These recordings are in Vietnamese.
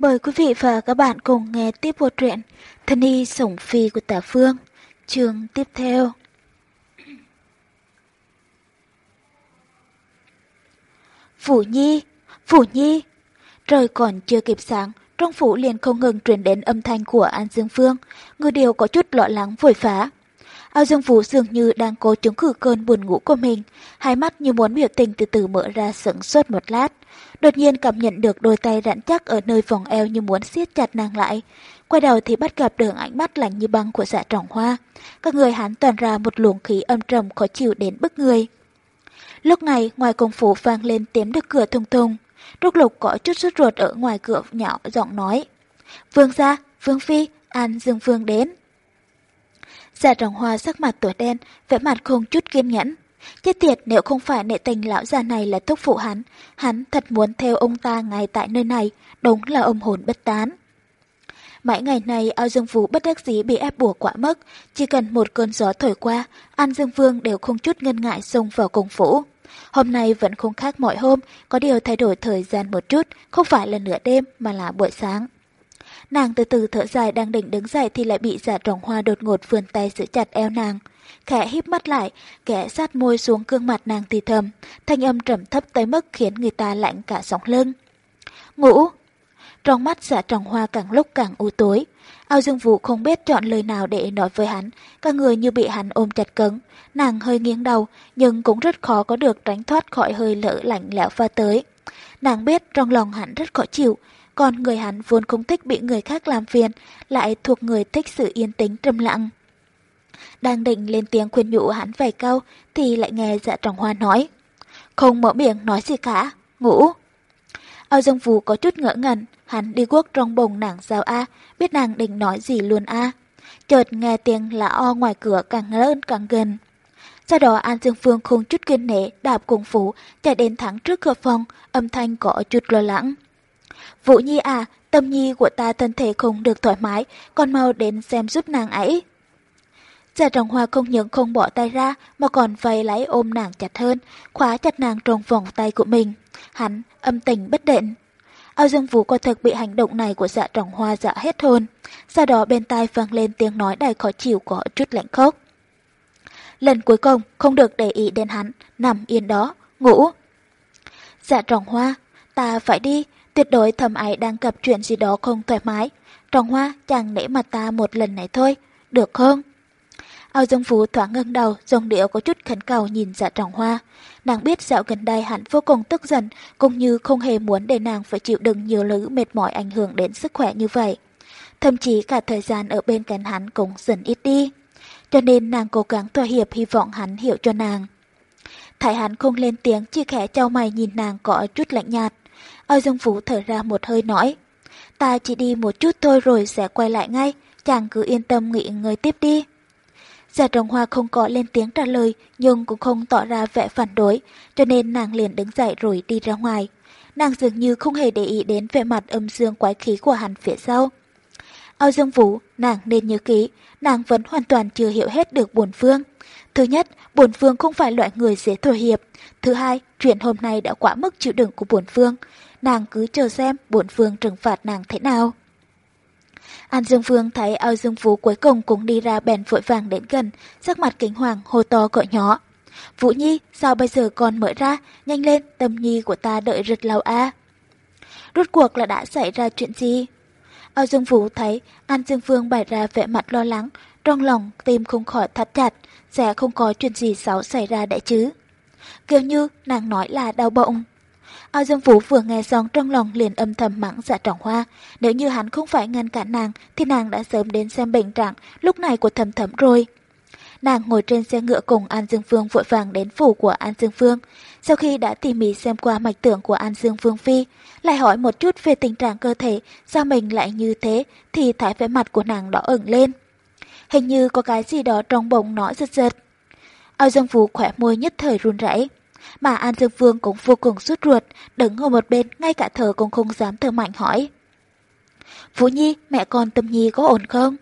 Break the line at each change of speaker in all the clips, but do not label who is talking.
Mời quý vị và các bạn cùng nghe tiếp bộ truyện Thân y sủng phi của Tả Phương, chương tiếp theo. Phủ Nhi, Phủ Nhi. Trời còn chưa kịp sáng, trong phủ liền không ngừng truyền đến âm thanh của An Dương Phương, người điều có chút lo lắng vội phá. Ao Dương Vũ dường như đang cố chống cử cơn buồn ngủ của mình, hai mắt như muốn biểu tình từ từ mở ra sững suốt một lát. Đột nhiên cảm nhận được đôi tay rắn chắc ở nơi vòng eo như muốn siết chặt nàng lại. Quay đầu thì bắt gặp đường ánh mắt lạnh như băng của dạ trọng hoa. Các người hắn toàn ra một luồng khí âm trầm khó chịu đến bức người. Lúc này ngoài công phủ vang lên tiếng được cửa thùng thùng. Trúc Lục có chút sốt ruột ở ngoài cửa nhỏ giọng nói. Vương gia, Vương Phi, An Dương Vương đến. Dạ trọng hoa sắc mặt tuổi đen, vẻ mặt không chút kiên nhẫn. Chết tiệt nếu không phải nệ tình lão già này là thúc phụ hắn, hắn thật muốn theo ông ta ngay tại nơi này, đúng là ông hồn bất tán. Mãi ngày này ao dương vũ bất đắc dĩ bị ép buộc quá mức, chỉ cần một cơn gió thổi qua, An Dương Vương đều không chút ngân ngại xông vào cung phủ. Hôm nay vẫn không khác mọi hôm, có điều thay đổi thời gian một chút, không phải là nửa đêm mà là buổi sáng. Nàng từ từ thở dài đang định đứng dậy thì lại bị giả trọng hoa đột ngột vươn tay giữ chặt eo nàng. Khẽ híp mắt lại, kẻ sát môi xuống gương mặt nàng thì thầm, thanh âm trầm thấp tới mức khiến người ta lạnh cả sóng lưng. Ngủ! Trong mắt giả trọng hoa càng lúc càng u tối. Ao Dương Vũ không biết chọn lời nào để nói với hắn, cả người như bị hắn ôm chặt cứng. Nàng hơi nghiêng đầu, nhưng cũng rất khó có được tránh thoát khỏi hơi lỡ lạnh lẽo pha tới. Nàng biết trong lòng hắn rất khó chịu, còn người hắn vốn không thích bị người khác làm phiền, lại thuộc người thích sự yên tĩnh trầm lặng. Đang định lên tiếng khuyên nhủ hắn vài câu, thì lại nghe dạ trọng hoa nói. Không mở miệng nói gì cả, ngủ. Ao Dương Vũ có chút ngỡ ngẩn, hắn đi guốc trong bồng nàng giao A, biết nàng định nói gì luôn A. Chợt nghe tiếng lá o ngoài cửa càng lớn càng gần. Sau đó An Dương Phương không chút kiên nể đạp cùng phủ chạy đến thẳng trước cửa phòng, âm thanh có chút lo lắng. Vũ Nhi à, tâm nhi của ta thân thể không được thoải mái, con mau đến xem giúp nàng ấy. Giả trọng hoa không những không bỏ tay ra mà còn vây lấy ôm nàng chặt hơn, khóa chặt nàng trong vòng tay của mình. Hắn âm tình bất định. Ao Dương Vũ quả thực bị hành động này của dạ trọng hoa dạ hết hồn. Sau đó bên tai vang lên tiếng nói đầy khó chịu có chút lạnh khốc. Lần cuối cùng không được để ý đến hắn, nằm yên đó, ngủ. Dạ trọng hoa, ta phải đi, tuyệt đối thầm ái đang gặp chuyện gì đó không thoải mái. Trọng hoa chẳng nể mặt ta một lần này thôi, được không? Ao Dương Phú thoáng ngưng đầu, dòng điệu có chút khẩn cầu nhìn dạ trọng hoa. Nàng biết dạo gần đây hắn vô cùng tức giận, cũng như không hề muốn để nàng phải chịu đựng nhiều lữ mệt mỏi ảnh hưởng đến sức khỏe như vậy. Thậm chí cả thời gian ở bên cạnh hắn cũng dần ít đi. Cho nên nàng cố gắng thỏa hiệp hy vọng hắn hiểu cho nàng. Thái hắn không lên tiếng chỉ khẽ trao mày nhìn nàng có chút lạnh nhạt. Âu Dương Phú thở ra một hơi nói. Ta chỉ đi một chút thôi rồi sẽ quay lại ngay, chàng cứ yên tâm nghỉ ngơi tiếp đi. Dạ Giả trồng Hoa không có lên tiếng trả lời, nhưng cũng không tỏ ra vẻ phản đối, cho nên nàng liền đứng dậy rồi đi ra ngoài. Nàng dường như không hề để ý đến vẻ mặt âm dương quái khí của hắn phía sau. Ao Dương Vũ, nàng nên nhớ kỹ, nàng vẫn hoàn toàn chưa hiểu hết được bổn phương. Thứ nhất, bổn phương không phải loại người dễ thỏa hiệp. Thứ hai, chuyện hôm nay đã quá mức chịu đựng của bổn phương. Nàng cứ chờ xem bổn phương trừng phạt nàng thế nào. An Dương Vương thấy ao Dương Vũ cuối cùng cũng đi ra bèn vội vàng đến gần, sắc mặt kinh hoàng hô to gọi nhỏ. Vũ Nhi, sao bây giờ còn mở ra, nhanh lên, tâm nhi của ta đợi rực lâu a. À. Rốt cuộc là đã xảy ra chuyện gì? Ao Dương Vũ thấy An Dương Vương bày ra vẻ mặt lo lắng, trong lòng tim không khỏi thắt chặt, sẽ không có chuyện gì xấu xảy ra đã chứ. Kiểu như nàng nói là đau bụng. Ao Dương Vũ vừa nghe xong trong lòng liền âm thầm mắng dạ trọng hoa. Nếu như hắn không phải ngăn cản nàng, thì nàng đã sớm đến xem bệnh trạng lúc này của thầm thầm rồi. Nàng ngồi trên xe ngựa cùng An Dương Phương vội vàng đến phủ của An Dương Phương. Sau khi đã tỉ mỉ xem qua mạch tưởng của An Dương Phương Phi, lại hỏi một chút về tình trạng cơ thể, sao mình lại như thế, thì thái vẻ mặt của nàng đỏ ửng lên. Hình như có cái gì đó trong bụng nó giật giật. Ao Dương Vũ khỏe môi nhất thời run rẩy mà An Dương Vương cũng vô cùng sốt ruột, đứng ở một bên ngay cả thở cũng không dám thở mạnh hỏi. Phú Nhi, mẹ con Tâm Nhi có ổn không?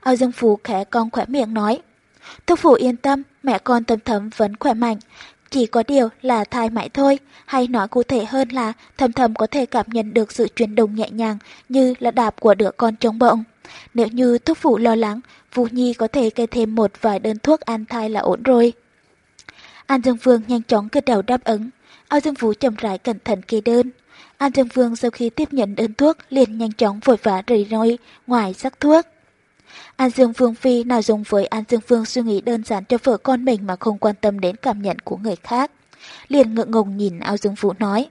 Ao Dương Phú khẽ con khỏe miệng nói. Thúc phụ yên tâm, mẹ con tâm thấm vẫn khỏe mạnh, chỉ có điều là thai mãi thôi, hay nói cụ thể hơn là thầm thầm có thể cảm nhận được sự chuyển động nhẹ nhàng như là đạp của đứa con trống bỗng. Nếu như thúc phụ lo lắng, Vũ Nhi có thể kê thêm một vài đơn thuốc an thai là ổn rồi. An Dương Vương nhanh chóng gật đầu đáp ứng. Ao Dương Vũ chậm rãi cẩn thận kê đơn. An Dương Vương sau khi tiếp nhận đơn thuốc liền nhanh chóng vội vã rời nơi ngoài sắc thuốc. An Dương Vương Phi nào dùng với An Dương Vương suy nghĩ đơn giản cho vợ con mình mà không quan tâm đến cảm nhận của người khác. Liền ngượng ngùng nhìn Ao Dương Vũ nói.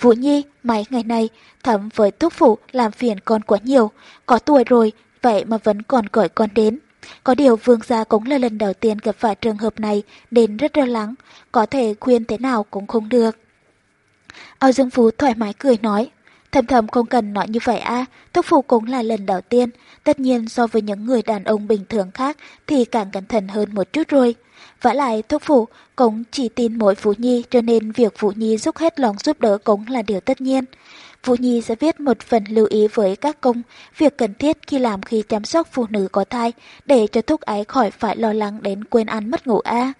Vũ Nhi, mấy ngày nay, thẩm với thúc phụ làm phiền con quá nhiều. Có tuổi rồi, vậy mà vẫn còn gọi con đến. Có điều vương gia cũng là lần đầu tiên gặp phải trường hợp này nên rất lo lắng, có thể khuyên thế nào cũng không được. Ao Dương Phú thoải mái cười nói, thầm thầm không cần nói như vậy a, à, phụ cũng là lần đầu tiên, tất nhiên so với những người đàn ông bình thường khác thì càng cẩn thận hơn một chút rồi. Vả lại thúc phụ cũng chỉ tin mỗi phụ Nhi cho nên việc phụ Nhi giúp hết lòng giúp đỡ cũng là điều tất nhiên. Vũ Nhi sẽ viết một phần lưu ý với các công, việc cần thiết khi làm khi chăm sóc phụ nữ có thai, để cho thúc ấy khỏi phải lo lắng đến quên ăn mất ngủ a.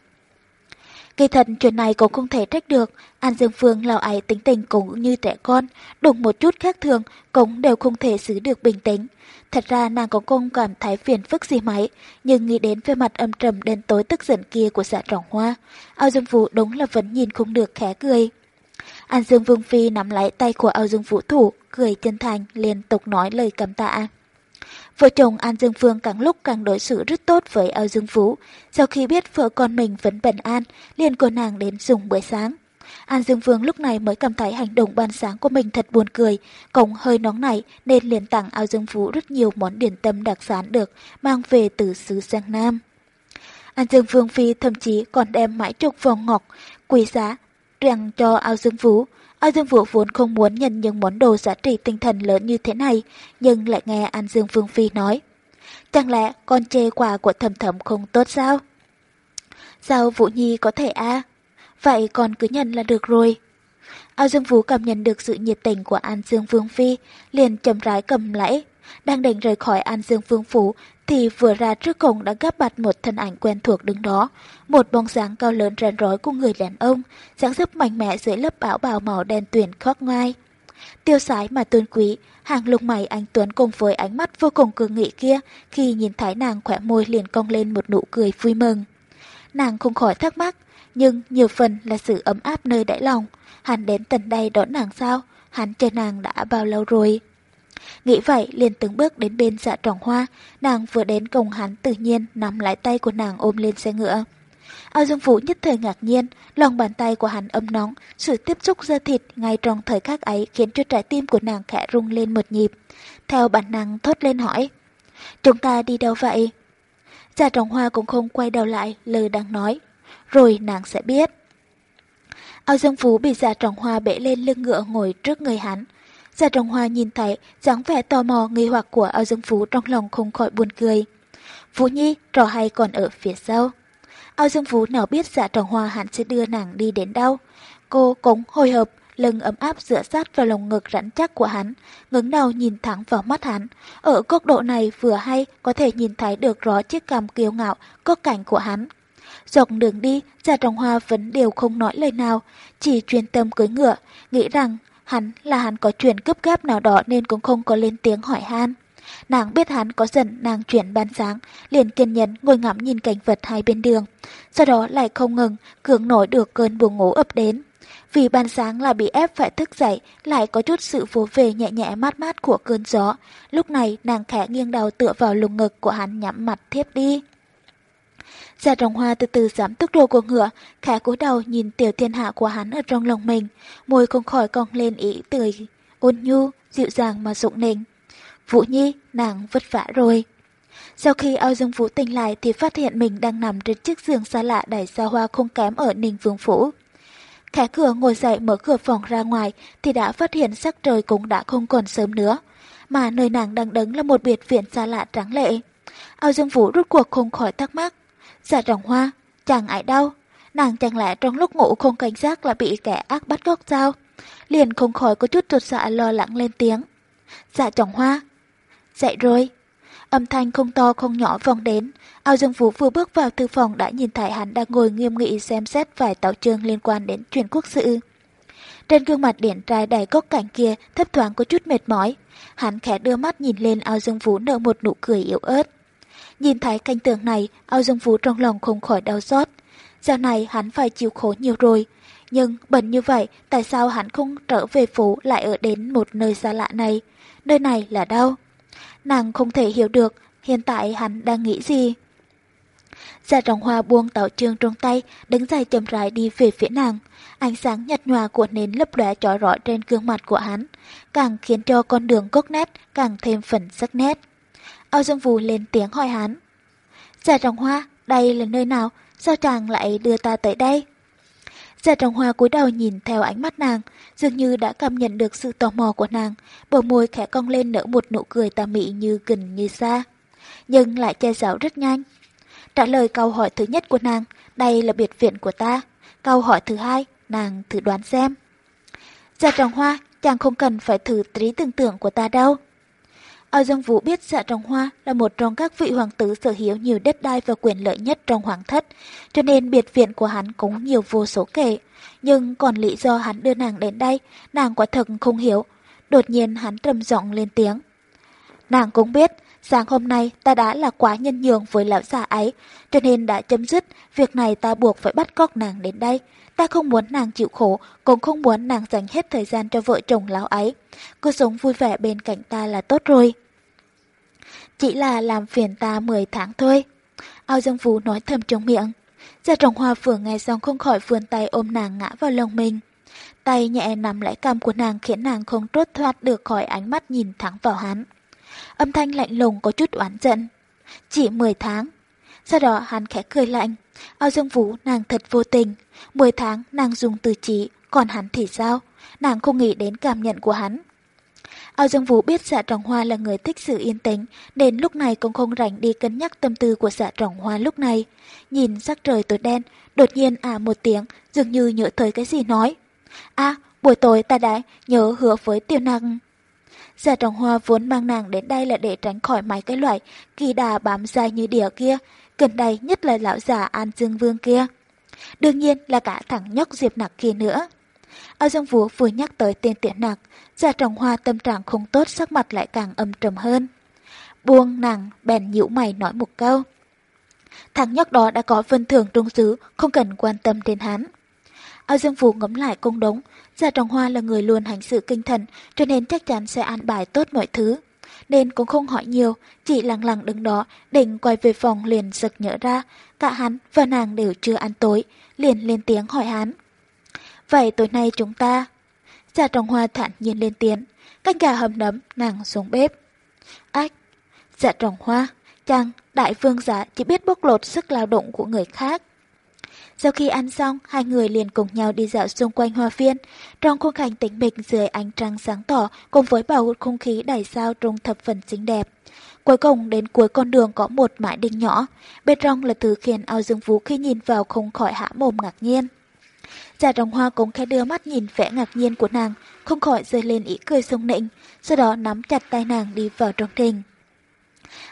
Kỳ thật chuyện này cũng không thể trách được, An Dương Phương lão ấy tính tình cũng như trẻ con, đụng một chút khác thường cũng đều không thể giữ được bình tĩnh. Thật ra nàng cũng không cảm thấy phiền phức gì mấy, nhưng nghĩ đến về mặt âm trầm đen tối tức giận kia của dạ trọng hoa, ao dương vũ đúng là vẫn nhìn không được khẽ cười. An Dương Vương Phi nắm lấy tay của Âu Dương Vũ Thủ, cười chân thành, liên tục nói lời cảm tạ. Vợ chồng An Dương Phương càng lúc càng đối xử rất tốt với Âu Dương Vũ. Sau khi biết vợ con mình vẫn bình an, liền cô nàng đến dùng bữa sáng. An Dương Vương lúc này mới cảm thấy hành động ban sáng của mình thật buồn cười, Cổng hơi nóng này nên liền tặng Ao Dương Vũ rất nhiều món điển tâm đặc sản được mang về từ xứ Giang Nam. An Dương Vương Phi thậm chí còn đem mãi trục vòng ngọc, quý giá rằng cho ao dương vũ. Ao dương vũ vốn không muốn nhận những món đồ giá trị tinh thần lớn như thế này, nhưng lại nghe An Dương Vương Phi nói. Chẳng lẽ con chê quà của thầm thầm không tốt sao? Sao Vũ Nhi có thể a? À? Vậy con cứ nhận là được rồi. Ao Dương Vũ cảm nhận được sự nhiệt tình của An Dương Vương Phi, liền chậm rãi cầm lấy. Đang định rời khỏi An Dương Vương Phủ thì vừa ra trước cổng đã gấp mặt một thân ảnh quen thuộc đứng đó. Một bóng dáng cao lớn rắn rối của người đàn ông, dáng dấp mạnh mẽ dưới lớp áo bào màu đen tuyển khóc ngoai. Tiêu sái mà tôn quý, hàng lục mày anh Tuấn cùng với ánh mắt vô cùng cường nghị kia khi nhìn thấy nàng khỏe môi liền cong lên một nụ cười vui mừng. Nàng không khỏi thắc mắc, nhưng nhiều phần là sự ấm áp nơi đáy lòng. Hắn đến tận đây đón nàng sao? Hắn chờ nàng đã bao lâu rồi? Nghĩ vậy liền từng bước đến bên dạ trọng hoa, nàng vừa đến cùng hắn tự nhiên nắm lại tay của nàng ôm lên xe ngựa. Ao Dương Vũ nhất thời ngạc nhiên, lòng bàn tay của hắn ấm nóng, sự tiếp xúc da thịt ngay trong thời khắc ấy khiến cho trái tim của nàng khẽ rung lên một nhịp. Theo bản năng thốt lên hỏi, chúng ta đi đâu vậy? Dạ trọng hoa cũng không quay đầu lại lời đang nói, rồi nàng sẽ biết. Ao Dương Phú bị dạ trọng hoa bể lên lưng ngựa ngồi trước người hắn, Gia Trọng Hoa nhìn thấy dáng vẻ tò mò nghi hoặc của Ao Dương Phú trong lòng không khỏi buồn cười. Vũ Nhi, trò hay còn ở phía sau. Ao Dương Phú nào biết Dạ Trọng Hoa hẳn sẽ đưa nàng đi đến đâu. Cô cũng hồi hộp, lưng ấm áp dựa sát vào lồng ngực rắn chắc của hắn, ngẩng đầu nhìn thẳng vào mắt hắn. Ở góc độ này vừa hay có thể nhìn thấy được rõ chiếc cằm kiêu ngạo, có cảnh của hắn. Dọc đường đi, Gia Trọng Hoa vẫn đều không nói lời nào, chỉ chuyên tâm cưới ngựa, nghĩ rằng Hắn là hắn có chuyện cấp gáp nào đó nên cũng không có lên tiếng hỏi han. Nàng biết hắn có giận nàng chuyển ban sáng, liền kiên nhẫn ngồi ngắm nhìn cảnh vật hai bên đường. Sau đó lại không ngừng, cưỡng nổi được cơn buồn ngủ ập đến. Vì ban sáng là bị ép phải thức dậy, lại có chút sự vô về nhẹ nhẹ mát mát của cơn gió. Lúc này nàng khẽ nghiêng đầu tựa vào lồng ngực của hắn nhắm mặt thiếp đi. Dạ Giả trọng hoa từ từ giảm tốc độ của ngựa, khẽ cúi đầu nhìn tiểu thiên hạ của hắn ở trong lòng mình, môi không khỏi cong lên ý tươi, ôn nhu, dịu dàng mà rụng nình. Vũ Nhi, nàng vất vả rồi. Sau khi ao dương vũ tỉnh lại thì phát hiện mình đang nằm trên chiếc giường xa lạ đầy xa hoa không kém ở Ninh Vương Phủ. Khẽ cửa ngồi dậy mở cửa phòng ra ngoài thì đã phát hiện sắc trời cũng đã không còn sớm nữa, mà nơi nàng đang đứng là một biệt viện xa lạ trắng lệ. Ao Dương Vũ rút cuộc không khỏi thắc mắc, Dạ trọng hoa, chàng ai đâu. Nàng chẳng lẽ trong lúc ngủ không cảnh giác là bị kẻ ác bắt cóc sao? Liền không khỏi có chút trột dạ lo lắng lên tiếng. Dạ trọng hoa. Dậy rồi. Âm thanh không to không nhỏ vòng đến. Ao Dương Vũ vừa bước vào thư phòng đã nhìn thấy hắn đang ngồi nghiêm nghị xem xét vài tàu chương liên quan đến truyền quốc sự. Trên gương mặt điển trai đầy gốc cảnh kia thấp thoáng có chút mệt mỏi. Hắn khẽ đưa mắt nhìn lên ao dương vũ nở một nụ cười yếu ớt. Nhìn thấy cảnh tượng này, ao dương vũ trong lòng không khỏi đau xót. Giờ này hắn phải chịu khổ nhiều rồi. Nhưng bệnh như vậy, tại sao hắn không trở về phố lại ở đến một nơi xa lạ này? Nơi này là đâu? Nàng không thể hiểu được hiện tại hắn đang nghĩ gì. Già trọng hoa buông tàu trương trong tay, đứng dài chậm rãi đi về phía nàng. Ánh sáng nhạt nhòa của nến lấp lóe trói rõ trên gương mặt của hắn, càng khiến cho con đường cốt nét càng thêm phần sắc nét. Âu Dương Vũ lên tiếng hỏi hắn. Già trọng hoa, đây là nơi nào? Sao chàng lại đưa ta tới đây? Già trọng hoa cúi đầu nhìn theo ánh mắt nàng, dường như đã cảm nhận được sự tò mò của nàng, bờ môi khẽ cong lên nở một nụ cười tà mị như gần như xa. Nhưng lại che giấu rất nhanh. Trả lời câu hỏi thứ nhất của nàng, đây là biệt viện của ta. Câu hỏi thứ hai, nàng thử đoán xem. Già trọng hoa, chàng không cần phải thử trí tưởng tượng của ta đâu. Ao Dương Vũ biết dạ trọng hoa là một trong các vị hoàng tử sở hữu nhiều đất đai và quyền lợi nhất trong hoàng thất, cho nên biệt viện của hắn cũng nhiều vô số kể. Nhưng còn lý do hắn đưa nàng đến đây, nàng quả thật không hiểu. Đột nhiên hắn trầm giọng lên tiếng. Nàng cũng biết, sáng hôm nay ta đã là quá nhân nhường với lão già ấy, cho nên đã chấm dứt, việc này ta buộc phải bắt cóc nàng đến đây. Ta không muốn nàng chịu khổ, cũng không muốn nàng dành hết thời gian cho vợ chồng lão ấy. Cứ sống vui vẻ bên cạnh ta là tốt rồi. Chỉ là làm phiền ta 10 tháng thôi. Ao Dương Phú nói thầm trong miệng. Gia trọng hoa vừa nghe xong không khỏi vươn tay ôm nàng ngã vào lòng mình. Tay nhẹ nắm lấy cằm của nàng khiến nàng không trốt thoát được khỏi ánh mắt nhìn thẳng vào hắn. Âm thanh lạnh lùng có chút oán giận. Chỉ 10 tháng. Sau đó hắn khẽ cười lạnh. Ao Dương Vũ nàng thật vô tình. 10 tháng nàng dùng từ chỉ, còn hắn thì sao? Nàng không nghĩ đến cảm nhận của hắn. Ao Dương Vũ biết dạ trọng hoa là người thích sự yên tĩnh, nên lúc này cũng không rảnh đi cân nhắc tâm tư của dạ trọng hoa lúc này. Nhìn sắc trời tối đen, đột nhiên à một tiếng, dường như nhớ tới cái gì nói. À, buổi tối ta đã nhớ hứa với tiêu năng. Dạ trọng hoa vốn mang nàng đến đây là để tránh khỏi mấy cái loại kỳ đà bám dai như đỉa kia, gần đây nhất là lão già An Dương Vương kia. Đương nhiên là cả thằng nhóc Diệp Nặc kia nữa. Ao Dương Vũ vừa nhắc tới tên tiện nặc, Gia Trọng Hoa tâm trạng không tốt sắc mặt lại càng âm trầm hơn. Buông nàng, bèn nhíu mày nói một câu. Thằng nhóc đó đã có vân thường trung sứ, không cần quan tâm đến hắn. Ao Dương Vũ ngấm lại công đống, Gia Trọng Hoa là người luôn hành sự kinh thần, cho nên chắc chắn sẽ an bài tốt mọi thứ. Nên cũng không hỏi nhiều, chỉ lặng lặng đứng đó, định quay về phòng liền giật nhớ ra, cả hắn và nàng đều chưa ăn tối, liền lên tiếng hỏi hắn. Vậy tối nay chúng ta... Gia trồng Hoa thản nhiên lên tiếng, canh gà hầm nấm nàng xuống bếp. Ách! Dạ trồng Hoa, chàng, đại vương giả chỉ biết bóc lột sức lao động của người khác. Sau khi ăn xong, hai người liền cùng nhau đi dạo xung quanh hoa viên, trong khung cảnh tĩnh mịch dưới ánh trăng sáng tỏ cùng với bầu không khí đầy sao trông thập phần xinh đẹp. Cuối cùng đến cuối con đường có một mãi đinh nhỏ, bên trong là thứ khiến ao dương vũ khi nhìn vào không khỏi hạ mồm ngạc nhiên. Giả đồng hoa cũng khẽ đưa mắt nhìn vẻ ngạc nhiên của nàng, không khỏi rơi lên ý cười sung nịnh, sau đó nắm chặt tay nàng đi vào trong đình.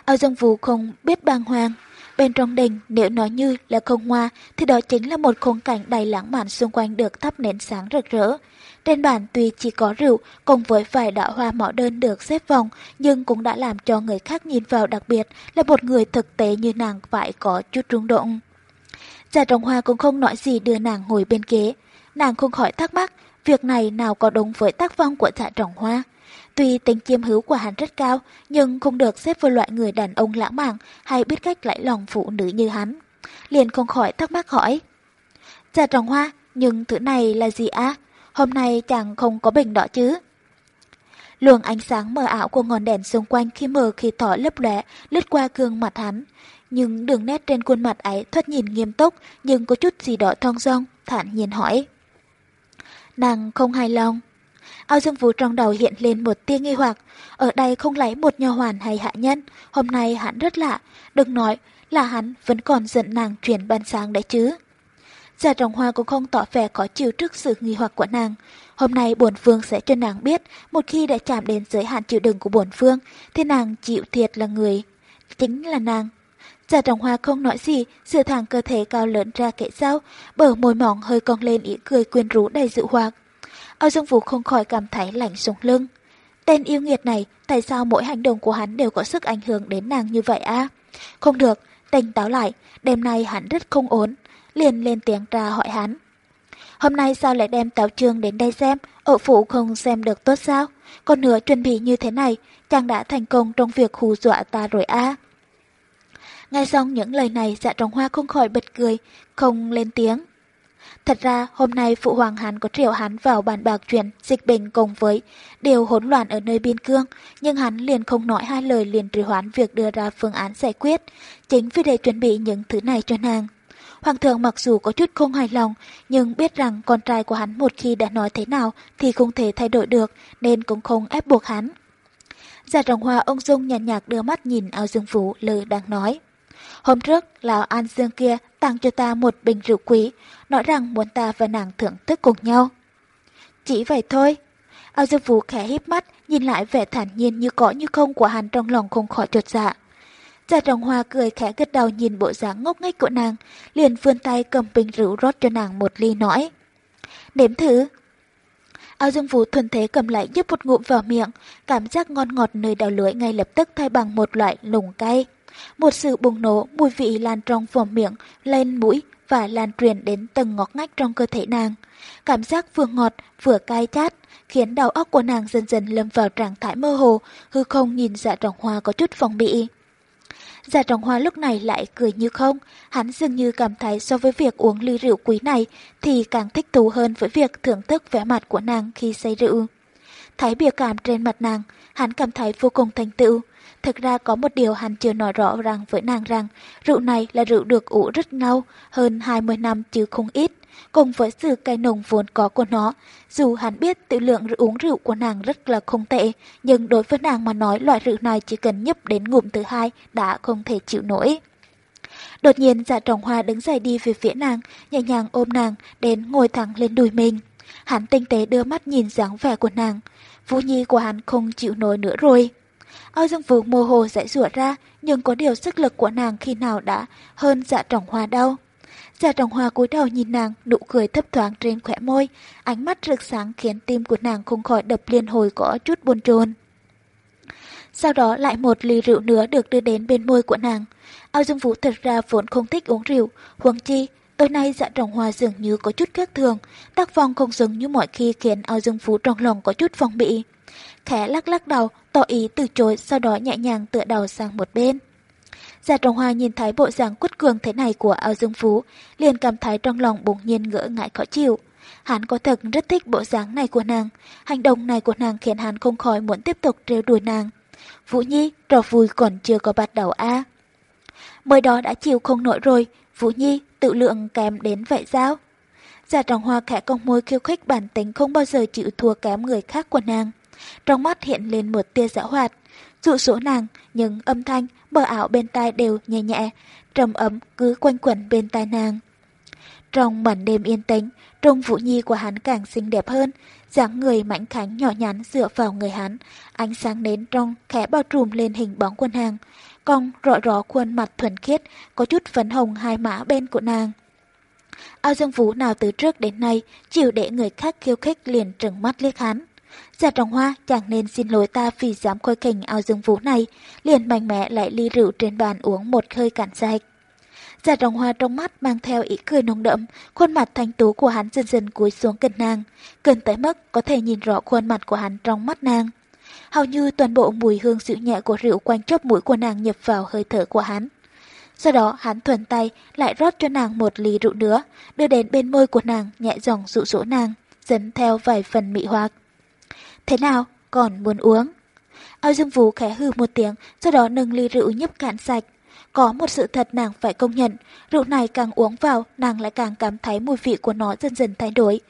Ao dương vũ không biết bàng hoàng, Bên trong đình, nếu nói như là không hoa, thì đó chính là một khung cảnh đầy lãng mạn xung quanh được thắp nến sáng rực rỡ. Trên bàn tuy chỉ có rượu, cùng với vài đóa hoa mỏ đơn được xếp vòng, nhưng cũng đã làm cho người khác nhìn vào đặc biệt là một người thực tế như nàng phải có chút rung động. Giả trọng hoa cũng không nói gì đưa nàng ngồi bên ghế. Nàng không khỏi thắc mắc, việc này nào có đúng với tác phong của dạ trọng hoa. Tuy tính chiêm hữu của hắn rất cao, nhưng không được xếp vào loại người đàn ông lãng mạn hay biết cách lãi lòng phụ nữ như hắn. Liền không khỏi thắc mắc hỏi. Dạ trọng hoa, nhưng thứ này là gì á? Hôm nay chàng không có bình đỏ chứ? Luồng ánh sáng mờ ảo của ngọn đèn xung quanh khi mờ khi tỏ lấp lẻ lướt qua gương mặt hắn. Nhưng đường nét trên khuôn mặt ấy thoát nhìn nghiêm túc nhưng có chút gì đó thong dong, thản nhiên hỏi. Nàng không hài lòng. Ao Dương Vũ trong đầu hiện lên một tia nghi hoặc, ở đây không lấy một nho hoàn hay hạ nhân, hôm nay hắn rất lạ, đừng nói là hắn vẫn còn giận nàng chuyển ban sáng đấy chứ. già trọng hoa cũng không tỏ vẻ khó chịu trước sự nghi hoặc của nàng. Hôm nay bổn phương sẽ cho nàng biết, một khi đã chạm đến giới hạn chịu đựng của bổn phương, thì nàng chịu thiệt là người. chính là nàng. Giả trọng hoa không nói gì, dựa thẳng cơ thể cao lớn ra kệ sau, bờ môi mỏng hơi cong lên ý cười quyến rũ đầy dịu hoặc. Âu Dương Vũ không khỏi cảm thấy lạnh sống lưng. Tên yêu nghiệt này, tại sao mỗi hành động của hắn đều có sức ảnh hưởng đến nàng như vậy a? Không được, tỉnh táo lại, đêm nay hắn rất không ổn, liền lên tiếng ra hỏi hắn. Hôm nay sao lại đem táo trương đến đây xem, ở phụ không xem được tốt sao? Còn nữa chuẩn bị như thế này, chàng đã thành công trong việc hù dọa ta rồi a. Nghe xong những lời này dạ trồng hoa không khỏi bật cười, không lên tiếng. Thật ra hôm nay phụ hoàng hắn có triệu hắn vào bàn bạc chuyện dịch bệnh cùng với điều hỗn loạn ở nơi biên cương, nhưng hắn liền không nói hai lời liền trì hoãn việc đưa ra phương án giải quyết, chính vì để chuẩn bị những thứ này cho nàng. Hoàng thượng mặc dù có chút không hài lòng, nhưng biết rằng con trai của hắn một khi đã nói thế nào thì không thể thay đổi được, nên cũng không ép buộc hắn. Dạ Giả trọng hoa ông Dung nhàn nhạt, nhạt đưa mắt nhìn ao dương phủ lời đang nói. Hôm trước, Lão An Dương kia tặng cho ta một bình rượu quý, nói rằng muốn ta và nàng thưởng thức cùng nhau. Chỉ vậy thôi. Ao Dương Vũ khẽ híp mắt, nhìn lại vẻ thản nhiên như có như không của hắn trong lòng không khỏi trột dạ. Gia trồng Hoa cười khẽ gật đầu nhìn bộ dáng ngốc nghếch của nàng, liền vươn tay cầm bình rượu rót cho nàng một ly nói. Nếm thử. Ao Dương Vũ thuần thế cầm lại nhấp một ngụm vào miệng, cảm giác ngon ngọt nơi đầu lưỡi ngay lập tức thay bằng một loại lùng cay. Một sự bùng nổ, mùi vị lan trong vòng miệng, lên mũi và lan truyền đến từng ngóc ngách trong cơ thể nàng. Cảm giác vừa ngọt, vừa cay chát, khiến đầu óc của nàng dần dần lâm vào trạng thái mơ hồ, hư không nhìn dạ trọng hoa có chút phòng bị. Dạ trọng hoa lúc này lại cười như không, hắn dường như cảm thấy so với việc uống ly rượu quý này thì càng thích thú hơn với việc thưởng thức vẻ mặt của nàng khi say rượu. Thấy biểu cảm trên mặt nàng, hắn cảm thấy vô cùng thành tựu. Thực ra có một điều hắn chưa nói rõ ràng với nàng rằng rượu này là rượu được ủ rất lâu, hơn 20 năm chứ không ít. Cùng với sự cay nồng vốn có của nó, dù hắn biết tự lượng uống rượu của nàng rất là không tệ, nhưng đối với nàng mà nói loại rượu này chỉ cần nhấp đến ngụm thứ hai đã không thể chịu nổi. Đột nhiên dạ trọng hoa đứng dậy đi về phía nàng, nhẹ nhàng ôm nàng, đến ngồi thẳng lên đùi mình. Hắn tinh tế đưa mắt nhìn dáng vẻ của nàng. Vũ nhi của hắn không chịu nổi nữa rồi. Ao Dương Vũ mô hồ dãy rủa ra, nhưng có điều sức lực của nàng khi nào đã hơn dạ trọng hoa đâu. Dạ trọng hoa cúi đầu nhìn nàng, nụ cười thấp thoáng trên khỏe môi, ánh mắt rực sáng khiến tim của nàng không khỏi đập liên hồi có chút buồn chồn. Sau đó lại một ly rượu nữa được đưa đến bên môi của nàng. Ao Dương Vũ thật ra vốn không thích uống rượu, huống chi Tối nay dạ trọng hoa dường như có chút khác thường, tác phong không giống như mọi khi khiến ao dương phú trong lòng có chút phong bị. Khẽ lắc lắc đầu, tỏ ý từ chối, sau đó nhẹ nhàng tựa đầu sang một bên. gia trọng hoa nhìn thấy bộ dáng quất cường thế này của ao dương phú, liền cảm thấy trong lòng bỗng nhiên ngỡ ngại khó chịu. Hắn có thật rất thích bộ dáng này của nàng, hành động này của nàng khiến hắn không khỏi muốn tiếp tục trêu đùa nàng. Vũ Nhi, trò vui còn chưa có bắt đầu a. Mới đó đã chịu không nổi rồi, Vũ Nhi tự lượng kém đến vậy sao? Giả trọng hoa khẽ cong môi khiêu khích bản tính không bao giờ chịu thua kém người khác của nàng. Trong mắt hiện lên một tia dã hoạt, dụ dỗ nàng, nhưng âm thanh, bờ ảo bên tai đều nhẹ nhẹ, trầm ấm cứ quanh quẩn bên tai nàng. Trong màn đêm yên tĩnh, trông Vũ Nhi của hắn càng xinh đẹp hơn, dáng người mảnh khảnh nhỏ nhắn dựa vào người hắn, ánh sáng nến trong khẽ bao trùm lên hình bóng quân hàng, cong rõ rõ khuôn mặt thuần khiết, có chút phấn hồng hai mã bên của nàng. Ao Dương Vũ nào từ trước đến nay chịu để người khác khiêu khích liền trừng mắt liếc hắn. Giả trọng hoa chẳng nên xin lỗi ta vì dám khôi khỉnh ao dương vũ này, liền mạnh mẽ lại ly rượu trên bàn uống một hơi cạn sạch. Giả trọng hoa trong mắt mang theo ý cười nồng đậm, khuôn mặt thanh tú của hắn dần dần cúi xuống gần nàng, gần tới mức có thể nhìn rõ khuôn mặt của hắn trong mắt nàng. Hầu như toàn bộ mùi hương dịu nhẹ của rượu quanh chóp mũi của nàng nhập vào hơi thở của hắn. Sau đó hắn thuần tay lại rót cho nàng một ly rượu nữa, đưa đến bên môi của nàng nhẹ dòng dụ dỗ nàng, dẫn theo vài phần mị hoặc. Thế nào, còn muốn uống? Ao Dương Vũ khẽ hư một tiếng, sau đó nâng ly rượu nhấp cạn sạch. Có một sự thật nàng phải công nhận, rượu này càng uống vào, nàng lại càng cảm thấy mùi vị của nó dần dần thay đổi.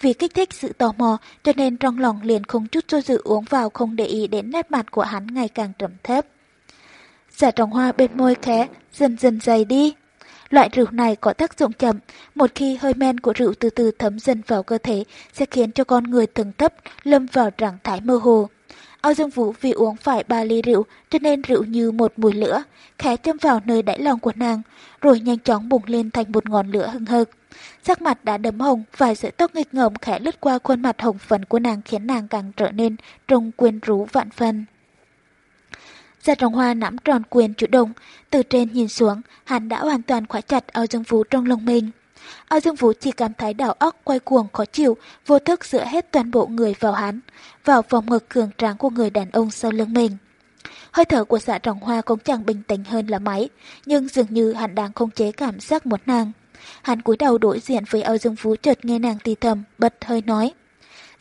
Vì kích thích sự tò mò, cho nên trong lòng liền không chút cho dự uống vào không để ý đến nét mặt của hắn ngày càng trầm thấp. Giả trọng hoa bên môi khẽ, dần dần dày đi. Loại rượu này có tác dụng chậm, một khi hơi men của rượu từ từ thấm dần vào cơ thể sẽ khiến cho con người từng thấp lâm vào trạng thái mơ hồ. Âu Dương Vũ vì uống phải ba ly rượu cho nên rượu như một mùi lửa, khẽ châm vào nơi đáy lòng của nàng, rồi nhanh chóng bùng lên thành một ngọn lửa hừng hực. Sắc mặt đã đấm hồng, vài sợi tóc nghịch ngợm khẽ lướt qua khuôn mặt hồng phấn của nàng khiến nàng càng trở nên trông quyến rũ vạn phần. Gia Trọng Hoa nắm tròn quyền chủ động, từ trên nhìn xuống, hắn đã hoàn toàn khóa chặt ao Dương Vũ trong lòng mình. ao Dương Vũ chỉ cảm thấy đầu óc quay cuồng khó chịu, vô thức dựa hết toàn bộ người vào hắn, vào vòng ngực cường tráng của người đàn ông sau lưng mình. Hơi thở của dạ trọng hoa cũng chẳng bình tĩnh hơn là mấy, nhưng dường như hắn đang không chế cảm giác muốn nàng. Hắn cúi đầu đối diện với Âu Dương Vũ chợt nghe nàng thì thầm, bật hơi nói.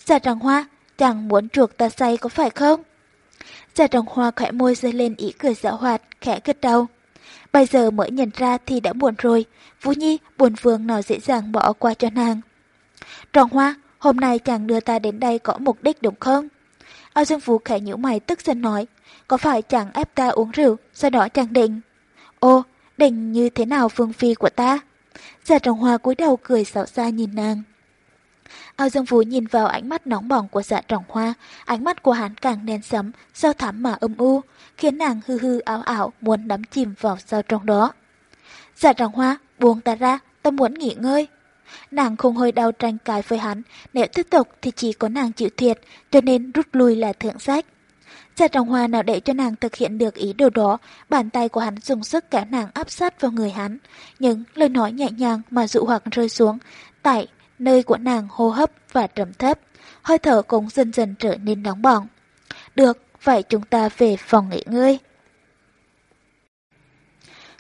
Dạ trọng hoa, chàng muốn chuộc ta say có phải không? Dạ trọng hoa khẽ môi rơi lên ý cười dạo hoạt, khẽ gật đầu. Bây giờ mới nhận ra thì đã buồn rồi, Vũ Nhi buồn vương nào dễ dàng bỏ qua cho nàng. Trọng hoa, hôm nay chàng đưa ta đến đây có mục đích đúng không? Ao Dương Vũ khẽ nhíu mày tức giận nói, có phải chàng ép ta uống rượu, sau đó chàng định. Ô, định như thế nào phương phi của ta? Giả trọng hoa cúi đầu cười xảo xa nhìn nàng. Ngao Dương Vũ nhìn vào ánh mắt nóng bỏng của dạ trọng hoa, ánh mắt của hắn càng đen sấm, sâu thẳm mà âm u, khiến nàng hư hư ảo ảo muốn đắm chìm vào sâu trong đó. Dạ trọng hoa, buông ta ra, ta muốn nghỉ ngơi. Nàng không hơi đau tranh cãi với hắn, nếu tiếp tục thì chỉ có nàng chịu thiệt, cho nên rút lui là thượng sách. Dạ Trọng Hoa nào để cho nàng thực hiện được ý đồ đó, bàn tay của hắn dùng sức kéo nàng áp sát vào người hắn. Nhưng lời nói nhẹ nhàng mà dụ hoặc rơi xuống, tại nơi của nàng hô hấp và trầm thấp, hơi thở cũng dần dần trở nên nóng bỏng. Được, vậy chúng ta về phòng nghỉ ngơi.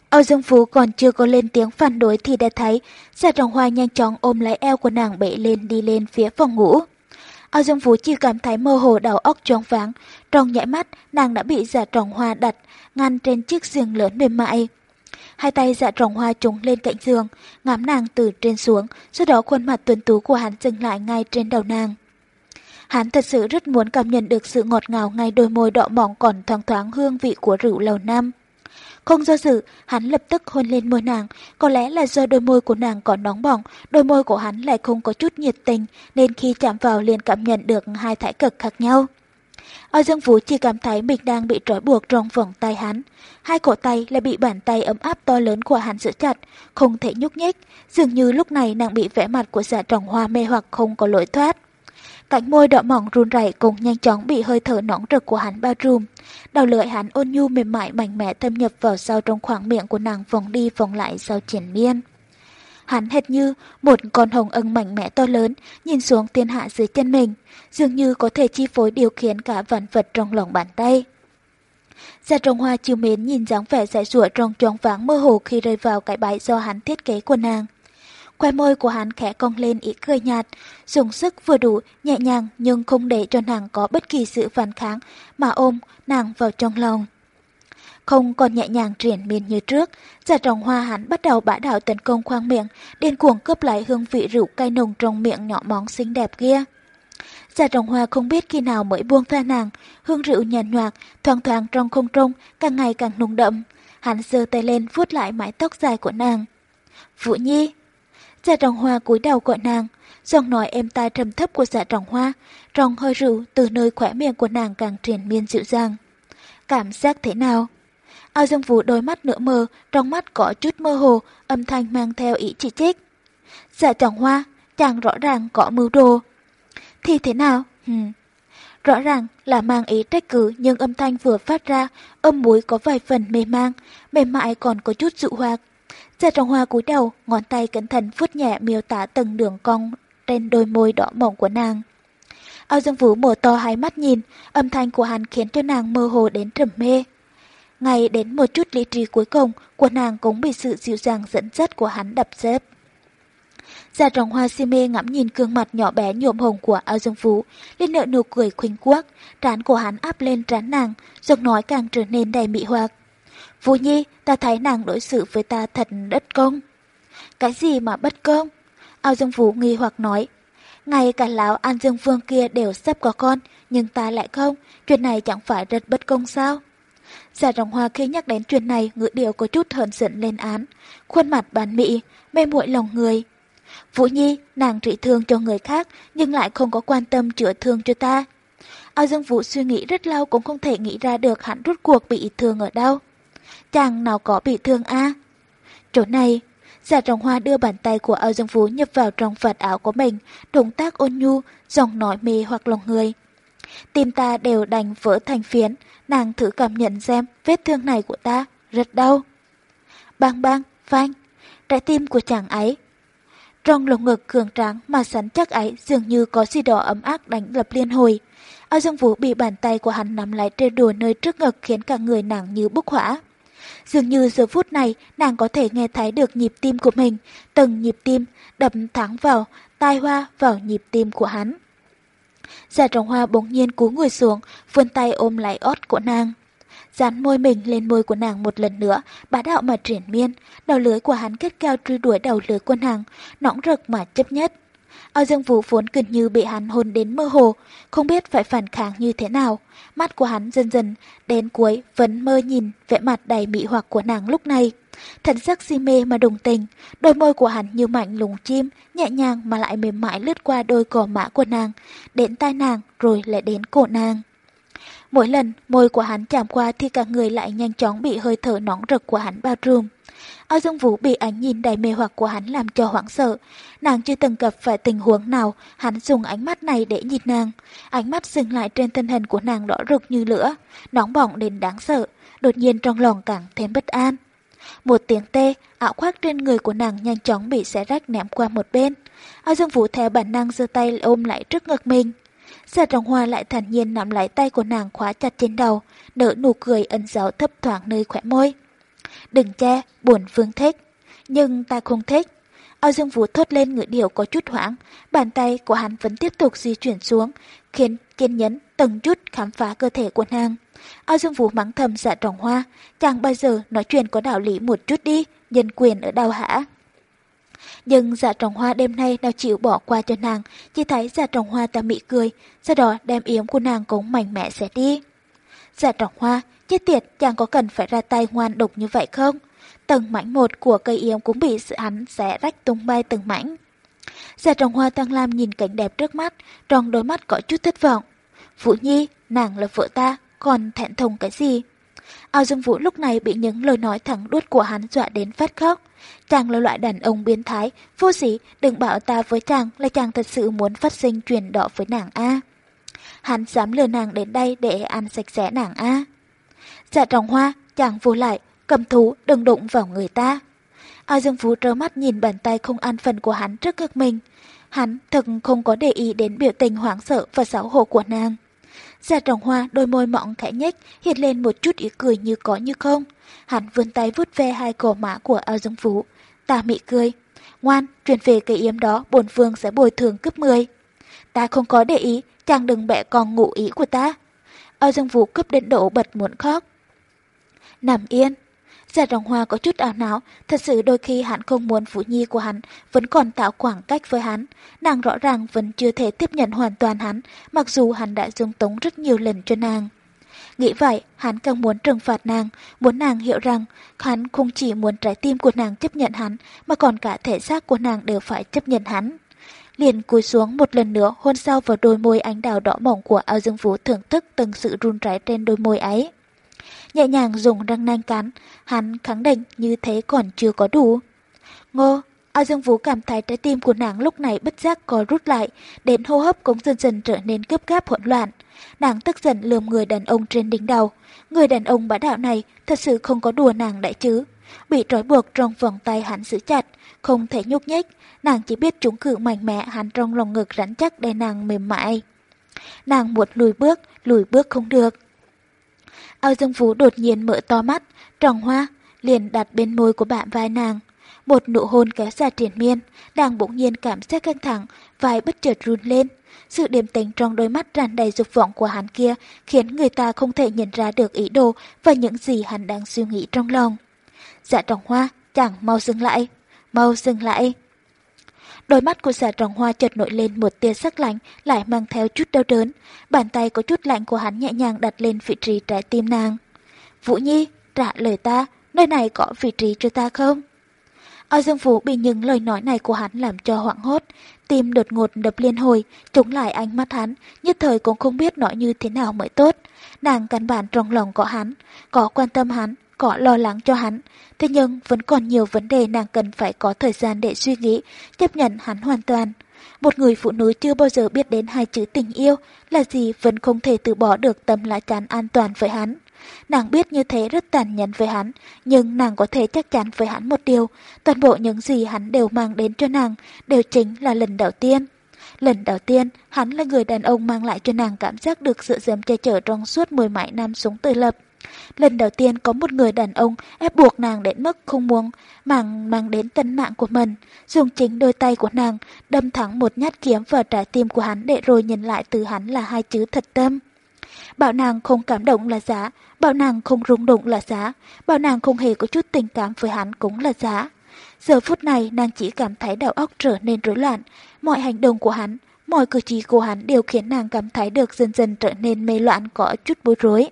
Âu Dương Phú còn chưa có lên tiếng phản đối thì đã thấy Giả Trọng Hoa nhanh chóng ôm lấy eo của nàng bệ lên đi lên phía phòng ngủ. Âu Dương Phú chỉ cảm thấy mơ hồ đầu óc choáng váng, trong nhảy mắt nàng đã bị Giả Trọng Hoa đặt ngăn trên chiếc giường lớn mềm mại. Hai tay dạ Trọng Hoa trúng lên cạnh giường, ngắm nàng từ trên xuống, sau đó khuôn mặt tuấn tú của hắn dừng lại ngay trên đầu nàng. Hắn thật sự rất muốn cảm nhận được sự ngọt ngào ngay đôi môi đỏ mỏng còn thoáng thoáng hương vị của rượu lầu năm. Không do dự, hắn lập tức hôn lên môi nàng, có lẽ là do đôi môi của nàng còn nóng bỏng, đôi môi của hắn lại không có chút nhiệt tình, nên khi chạm vào liền cảm nhận được hai thái cực khác nhau. Ở Dương Vũ chỉ cảm thấy mình đang bị trói buộc trong vòng tay hắn. Hai cổ tay lại bị bàn tay ấm áp to lớn của hắn giữ chặt, không thể nhúc nhích. Dường như lúc này nàng bị vẽ mặt của dạ trọng hoa mê hoặc không có lối thoát. Cánh môi đỏ mỏng run rẩy cùng nhanh chóng bị hơi thở nóng rực của hắn bao trùm. Đầu lưỡi hắn ôn nhu mềm mại mạnh mẽ thâm nhập vào sâu trong khoảng miệng của nàng vòng đi vòng lại sau triển miên. Hắn hệt như một con hồng ưng mạnh mẽ to lớn nhìn xuống thiên hạ dưới chân mình, dường như có thể chi phối điều khiển cả vạn vật trong lòng bàn tay. Gia Trọng Hoa chiều mến nhìn dáng vẻ dại dụa trong choáng váng mơ hồ khi rơi vào cái bãi do hắn thiết kế của nàng. Khoe môi của hắn khẽ cong lên ý cười nhạt, dùng sức vừa đủ, nhẹ nhàng nhưng không để cho nàng có bất kỳ sự phản kháng mà ôm nàng vào trong lòng. Không còn nhẹ nhàng triển miên như trước, giả trọng hoa hắn bắt đầu bã đạo tấn công khoang miệng, điên cuồng cướp lại hương vị rượu cay nồng trong miệng nhỏ móng xinh đẹp kia. Giả trọng hoa không biết khi nào mới buông tha nàng, hương rượu nhàn nhạt, thoang thoảng trong không trung, càng ngày càng nồng đậm. Hắn giơ tay lên vuốt lại mái tóc dài của nàng. Vũ Nhi, giả trọng hoa cúi đầu gọi nàng, giọng nói êm tai trầm thấp của dạ trọng hoa, trong hơi rượu từ nơi khỏe miệng của nàng càng triển miên dịu dàng. Cảm giác thế nào? Ao Dương Vũ đôi mắt nửa mờ, trong mắt có chút mơ hồ, âm thanh mang theo ý chỉ trích. Dạ trọng hoa, chàng rõ ràng có mưu đồ. Thì thế nào? Hừm. Rõ ràng là mang ý trách cứ nhưng âm thanh vừa phát ra, âm mũi có vài phần mê mang, mềm mại còn có chút dụ hoạt. Dạ Trọng Hoa cúi đầu, ngón tay cẩn thận vuốt nhẹ miêu tả từng đường cong trên đôi môi đỏ mỏng của nàng. Ao Dương Vũ mở to hai mắt nhìn, âm thanh của hắn khiến cho nàng mơ hồ đến trầm mê. Ngay đến một chút lý trí cuối cùng của nàng cũng bị sự dịu dàng dẫn dắt của hắn đập xếp. Già trọng hoa si mê ngắm nhìn gương mặt nhỏ bé nhuộm hồng của Ao Dương phú, lên nợ nụ cười khuynh quốc, trán của hắn áp lên trán nàng, giọng nói càng trở nên đầy mị hoặc. Vũ Nhi, ta thấy nàng đối xử với ta thật bất công. Cái gì mà bất công? Ao Dương phú nghi hoặc nói. Ngay cả lão An Dương Vương kia đều sắp có con, nhưng ta lại không. Chuyện này chẳng phải rất bất công sao? Giả Rồng Hoa khi nhắc đến chuyện này ngữ điệu có chút hờn giận lên án. Khuôn mặt bán mị, mê muội lòng người. Vũ Nhi, nàng trị thương cho người khác nhưng lại không có quan tâm chữa thương cho ta. Ao Dương Vũ suy nghĩ rất lâu cũng không thể nghĩ ra được hắn rút cuộc bị thương ở đâu. Chàng nào có bị thương a Chỗ này, Giả Trọng Hoa đưa bàn tay của Ao Dương Vũ nhập vào trong vạt áo của mình, động tác ôn nhu, giọng nói mê hoặc lòng người. Tim ta đều đành vỡ thành phiến, nàng thử cảm nhận xem vết thương này của ta, rất đau. Bang bang, phanh, trái tim của chàng ấy. Trong lồng ngực cường tráng mà sắn chắc ấy dường như có gì đó ấm áp đánh lập liên hồi. Ao Dương Vũ bị bàn tay của hắn nắm lại trên đùa nơi trước ngực khiến cả người nàng như bốc hỏa. Dường như giờ phút này nàng có thể nghe thấy được nhịp tim của mình, từng nhịp tim đập thẳng vào, tai hoa vào nhịp tim của hắn. Dạ Giả trồng hoa bỗng nhiên cú người xuống, vươn tay ôm lại ót của nàng. Dán môi mình lên môi của nàng một lần nữa, bá đạo mà triển miên, đầu lưới của hắn kết cao truy đuổi đầu lưới của nàng, nõng rực mà chấp nhất. Ao Dương Vũ vốn gần như bị hắn hôn đến mơ hồ, không biết phải phản kháng như thế nào. Mắt của hắn dần dần, đến cuối vẫn mơ nhìn vẻ mặt đầy mị hoặc của nàng lúc này. Thần sắc si mê mà đồng tình, đôi môi của hắn như mảnh lùng chim, nhẹ nhàng mà lại mềm mại lướt qua đôi cỏ mã của nàng, đến tai nàng rồi lại đến cổ nàng. Mỗi lần môi của hắn chạm qua thì cả người lại nhanh chóng bị hơi thở nóng rực của hắn bao trùm. Ao Dương Vũ bị ánh nhìn đầy mê hoặc của hắn làm cho hoảng sợ. Nàng chưa từng gặp phải tình huống nào, hắn dùng ánh mắt này để nhìn nàng. Ánh mắt dừng lại trên thân hình của nàng đỏ rực như lửa, nóng bỏng đến đáng sợ, đột nhiên trong lòng càng thêm bất an. Một tiếng tê, áo khoác trên người của nàng nhanh chóng bị xé rách ném qua một bên. Ao Dương Vũ theo bản năng giơ tay ôm lại trước ngực mình. Giả trọng hoa lại thản nhiên nắm lấy tay của nàng khóa chặt trên đầu, nở nụ cười ẩn giấu thấp thoáng nơi khỏe môi. Đừng che, buồn phương thích. Nhưng ta không thích. Ao Dương Vũ thốt lên ngữ điệu có chút hoảng, bàn tay của hắn vẫn tiếp tục di chuyển xuống, khiến kiên nhẫn từng chút khám phá cơ thể của nàng. Ao Dương Vũ mắng thầm dạ trọng hoa, chàng bây giờ nói chuyện có đạo lý một chút đi, nhân quyền ở đâu hả? Nhưng dạ trọng hoa đêm nay nào chịu bỏ qua cho nàng, chỉ thấy dạ trọng hoa ta mị cười, sau đó đem yếm của nàng cũng mạnh mẽ sẽ đi. Dạ trọng hoa, chết tiệt chàng có cần phải ra tay ngoan độc như vậy không? Từng mảnh một của cây yếm cũng bị sự hắn sẽ rách tung bay từng mảnh. Dạ trồng hoa tăng lam nhìn cảnh đẹp trước mắt, trong đôi mắt có chút thất vọng. Vũ Nhi, nàng là vợ ta, còn thẹn thùng cái gì? Ao Dương Vũ lúc này bị những lời nói thẳng đuốt của hắn dọa đến phát khóc. Chàng là loại đàn ông biến thái, vô sĩ, đừng bảo ta với chàng là chàng thật sự muốn phát sinh truyền đỏ với nàng A. Hắn dám lừa nàng đến đây để ăn sạch sẽ nàng A. Dạ trọng hoa, chàng vô lại, cầm thú, đừng đụng vào người ta. Ao Dương phú trơ mắt nhìn bàn tay không an phần của hắn trước ngực mình. Hắn thật không có để ý đến biểu tình hoảng sợ và xấu hổ của nàng. Già trồng hoa đôi môi mọng khẽ nhếch hiện lên một chút ý cười như có như không. Hắn vươn tay vuốt ve hai cổ mã của ao dương phú. Ta mị cười. Ngoan, truyền về cây yếm đó bổn vương sẽ bồi thường cấp 10. Ta không có để ý, chàng đừng bẻ còn ngụ ý của ta. Ao dương phú cướp đến độ bật muốn khóc. Nằm yên, Giả Đồng Hoa có chút ảo não, thật sự đôi khi hắn không muốn Vũ Nhi của hắn vẫn còn tạo khoảng cách với hắn. Nàng rõ ràng vẫn chưa thể tiếp nhận hoàn toàn hắn, mặc dù hắn đã dung tống rất nhiều lần cho nàng. Nghĩ vậy, hắn càng muốn trừng phạt nàng, muốn nàng hiểu rằng hắn không chỉ muốn trái tim của nàng chấp nhận hắn, mà còn cả thể xác của nàng đều phải chấp nhận hắn. Liền cúi xuống một lần nữa hôn sâu vào đôi môi ánh đào đỏ mỏng của ao dương vũ thưởng thức từng sự run rẩy trên đôi môi ấy nhẹ nhàng dùng răng nanh cắn, hắn khẳng định như thế còn chưa có đủ. Ngô, A Dương Vũ cảm thấy trái tim của nàng lúc này bất giác có rút lại, đến hô hấp cũng dần dần trở nên cấp gáp hỗn loạn. Nàng tức giận lườm người đàn ông trên đỉnh đầu. Người đàn ông bá đạo này thật sự không có đùa nàng đại chứ. Bị trói buộc trong vòng tay hắn giữ chặt, không thể nhúc nhích. Nàng chỉ biết chúng cự mạnh mẽ hắn trong lòng ngực rắn chắc để nàng mềm mại. Nàng muốn lùi bước, lùi bước không được. Ao Dương Phú đột nhiên mở to mắt, tròng hoa, liền đặt bên môi của bạn vai nàng. Một nụ hôn kéo dài triển miên, nàng bỗng nhiên cảm giác căng thẳng, vai bất chợt run lên. Sự điềm tĩnh trong đôi mắt tràn đầy dục vọng của hắn kia khiến người ta không thể nhận ra được ý đồ và những gì hắn đang suy nghĩ trong lòng. Dạ trọng hoa, chẳng mau dừng lại, mau dừng lại. Đôi mắt của giả trọng hoa chợt nổi lên một tia sắc lạnh, lại mang theo chút đau đớn. Bàn tay có chút lạnh của hắn nhẹ nhàng đặt lên vị trí trái tim nàng. Vũ Nhi, trả lời ta, nơi này có vị trí cho ta không? Ao Dương vũ bị những lời nói này của hắn làm cho hoảng hốt, tim đột ngột đập liên hồi, trúng lại ánh mắt hắn, nhất thời cũng không biết nói như thế nào mới tốt. Nàng căn bản trong lòng có hắn, có quan tâm hắn, có lo lắng cho hắn. Thế nhưng vẫn còn nhiều vấn đề nàng cần phải có thời gian để suy nghĩ, chấp nhận hắn hoàn toàn. Một người phụ nữ chưa bao giờ biết đến hai chữ tình yêu là gì vẫn không thể từ bỏ được tâm lá chắn an toàn với hắn. Nàng biết như thế rất tàn nhẫn với hắn, nhưng nàng có thể chắc chắn với hắn một điều, toàn bộ những gì hắn đều mang đến cho nàng đều chính là lần đầu tiên. Lần đầu tiên, hắn là người đàn ông mang lại cho nàng cảm giác được sự dám che chở trong suốt mười mãi năm sống tự lập. Lần đầu tiên có một người đàn ông ép buộc nàng đến mức không muốn mang mang đến tân mạng của mình, dùng chính đôi tay của nàng đâm thẳng một nhát kiếm vào trái tim của hắn để rồi nhìn lại từ hắn là hai chữ thật tâm. Bảo nàng không cảm động là giá, bảo nàng không rung động là giá, bảo nàng không hề có chút tình cảm với hắn cũng là giá. Giờ phút này nàng chỉ cảm thấy đầu óc trở nên rối loạn, mọi hành động của hắn, mọi cử chỉ của hắn đều khiến nàng cảm thấy được dần dần trở nên mê loạn có chút bối rối.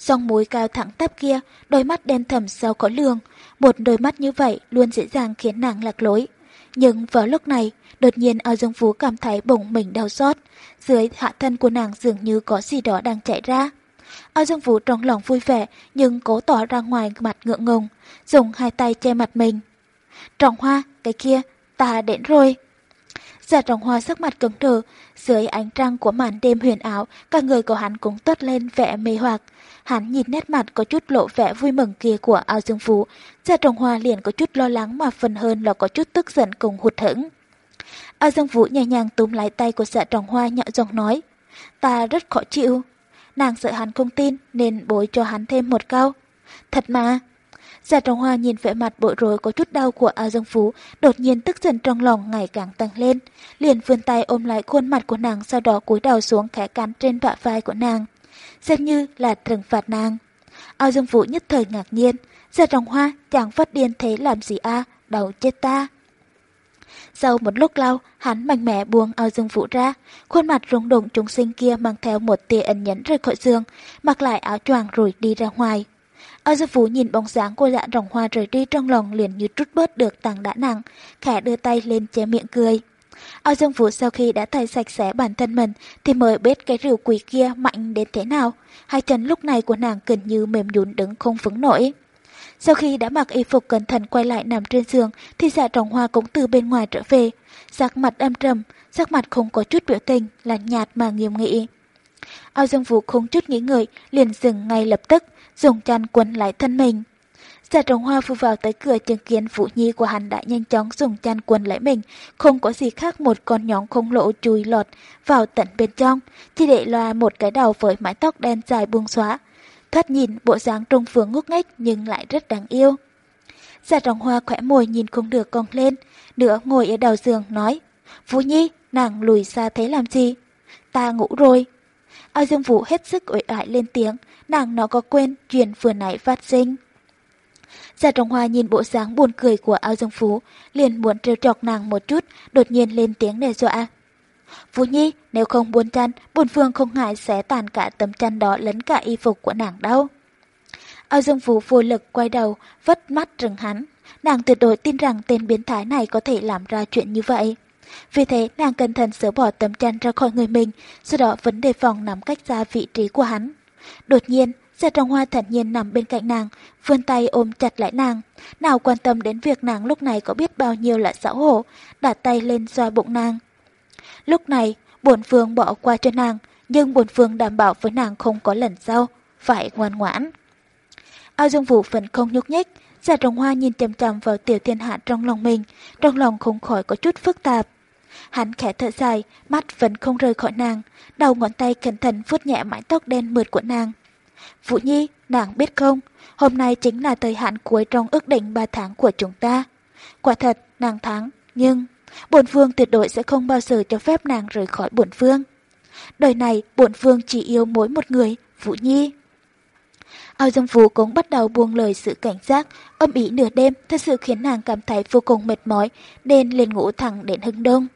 Dòng mũi cao thẳng tắp kia, đôi mắt đen thầm sâu có lường, một đôi mắt như vậy luôn dễ dàng khiến nàng lạc lối. Nhưng vào lúc này, đột nhiên ao dương phú cảm thấy bụng mình đau xót, dưới hạ thân của nàng dường như có gì đó đang chạy ra. Ao dương vũ trong lòng vui vẻ nhưng cố tỏ ra ngoài mặt ngượng ngùng, dùng hai tay che mặt mình. Trọng hoa, cái kia, ta đến rồi. Giả trọng hoa sắc mặt cứng đờ, dưới ánh trăng của màn đêm huyền ảo, cả người của hắn cũng tốt lên vẻ mê hoặc. Hắn nhìn nét mặt có chút lộ vẻ vui mừng kia của ao dương phú, gia trọng hoa liền có chút lo lắng mà phần hơn là có chút tức giận cùng hụt hẫng. Ao dương vũ nhẹ nhàng túm lại tay của dạ gia trọng hoa nhỏ giọng nói, ta rất khó chịu. Nàng sợ hắn không tin nên bối cho hắn thêm một câu. Thật mà. Dạ gia trọng hoa nhìn vẻ mặt bội rối có chút đau của ao dương phú, đột nhiên tức giận trong lòng ngày càng tăng lên. Liền vươn tay ôm lại khuôn mặt của nàng sau đó cúi đầu xuống khẽ cắn trên bả vai của nàng. Xem như là trừng phạt nàng. Ao dương vũ nhất thời ngạc nhiên. ra trọng hoa chẳng phát điên thế làm gì a đầu chết ta. Sau một lúc lâu, hắn mạnh mẽ buông ao dương vũ ra, khuôn mặt rung động chúng sinh kia mang theo một tia ẩn nhẫn rời khỏi giường, mặc lại áo choàng rồi đi ra ngoài. Ao dương vũ nhìn bóng dáng của dạ rồng hoa rời đi trong lòng liền như trút bớt được tàng đã nặng, khẽ đưa tay lên che miệng cười. Ao dương vũ sau khi đã thay sạch sẽ bản thân mình thì mới biết cái rượu quỷ kia mạnh đến thế nào. Hai chân lúc này của nàng gần như mềm nhún đứng không vững nổi. Sau khi đã mặc y phục cẩn thận quay lại nằm trên giường thì dạ trọng hoa cũng từ bên ngoài trở về. Sắc mặt âm trầm, sắc mặt không có chút biểu tình, là nhạt mà nghiêm nghị. Ao Dương Vũ không chút nghĩ ngợi, liền dừng ngay lập tức, dùng chăn quấn lại thân mình. Giả trồng hoa vừa vào tới cửa chứng kiến Vũ Nhi của hắn đã nhanh chóng dùng chăn quấn lấy mình, không có gì khác một con nhóng không lộ chui lọt vào tận bên trong, chỉ để loa một cái đầu với mái tóc đen dài buông xóa, Thoát nhìn bộ dáng trung phương ngốc nghếch nhưng lại rất đáng yêu. Giả trồng hoa khỏe môi nhìn không được cong lên, nữa ngồi ở đầu giường nói, Vũ Nhi, nàng lùi xa thế làm gì? Ta ngủ rồi. Ao Dương Vũ hết sức ủi ải lên tiếng, nàng nó có quên chuyện vừa nãy phát sinh. Giả trọng hoa nhìn bộ dáng buồn cười của ao dương phú, liền muốn trêu chọc nàng một chút, đột nhiên lên tiếng đe dọa. phú Nhi, nếu không buôn chăn, bổn phương không ngại sẽ tàn cả tấm chăn đó lấn cả y phục của nàng đâu. Ao Dương phú vô lực quay đầu, vất mắt rừng hắn. Nàng tuyệt đối tin rằng tên biến thái này có thể làm ra chuyện như vậy. Vì thế, nàng cẩn thận sửa bỏ tấm chăn ra khỏi người mình, sau đó vấn đề phòng nắm cách ra vị trí của hắn. Đột nhiên, Gia Trọng Hoa thản nhiên nằm bên cạnh nàng, vươn tay ôm chặt lại nàng. Nào quan tâm đến việc nàng lúc này có biết bao nhiêu là xấu hổ, đặt tay lên xoa bụng nàng. Lúc này, bổn phương bỏ qua cho nàng, nhưng bổn phương đảm bảo với nàng không có lần sau, phải ngoan ngoãn. Ao Dương Vũ vẫn không nhúc nhích, Giả Trọng Hoa nhìn chằm chằm vào tiểu thiên hạ trong lòng mình, trong lòng không khỏi có chút phức tạp. Hắn khẽ thở dài, mắt vẫn không rời khỏi nàng, đầu ngón tay cẩn thận vuốt nhẹ mái tóc đen mượt của nàng. Vũ Nhi, nàng biết không, hôm nay chính là thời hạn cuối trong ước định 3 tháng của chúng ta. Quả thật, nàng thắng, nhưng bổn vương tuyệt đối sẽ không bao giờ cho phép nàng rời khỏi bổn vương. Đời này, bổn vương chỉ yêu mỗi một người, Vũ Nhi. Ao Dương Vũ cũng bắt đầu buông lời sự cảnh giác, âm ý nửa đêm thật sự khiến nàng cảm thấy vô cùng mệt mỏi, nên lên ngủ thẳng đến hưng đông.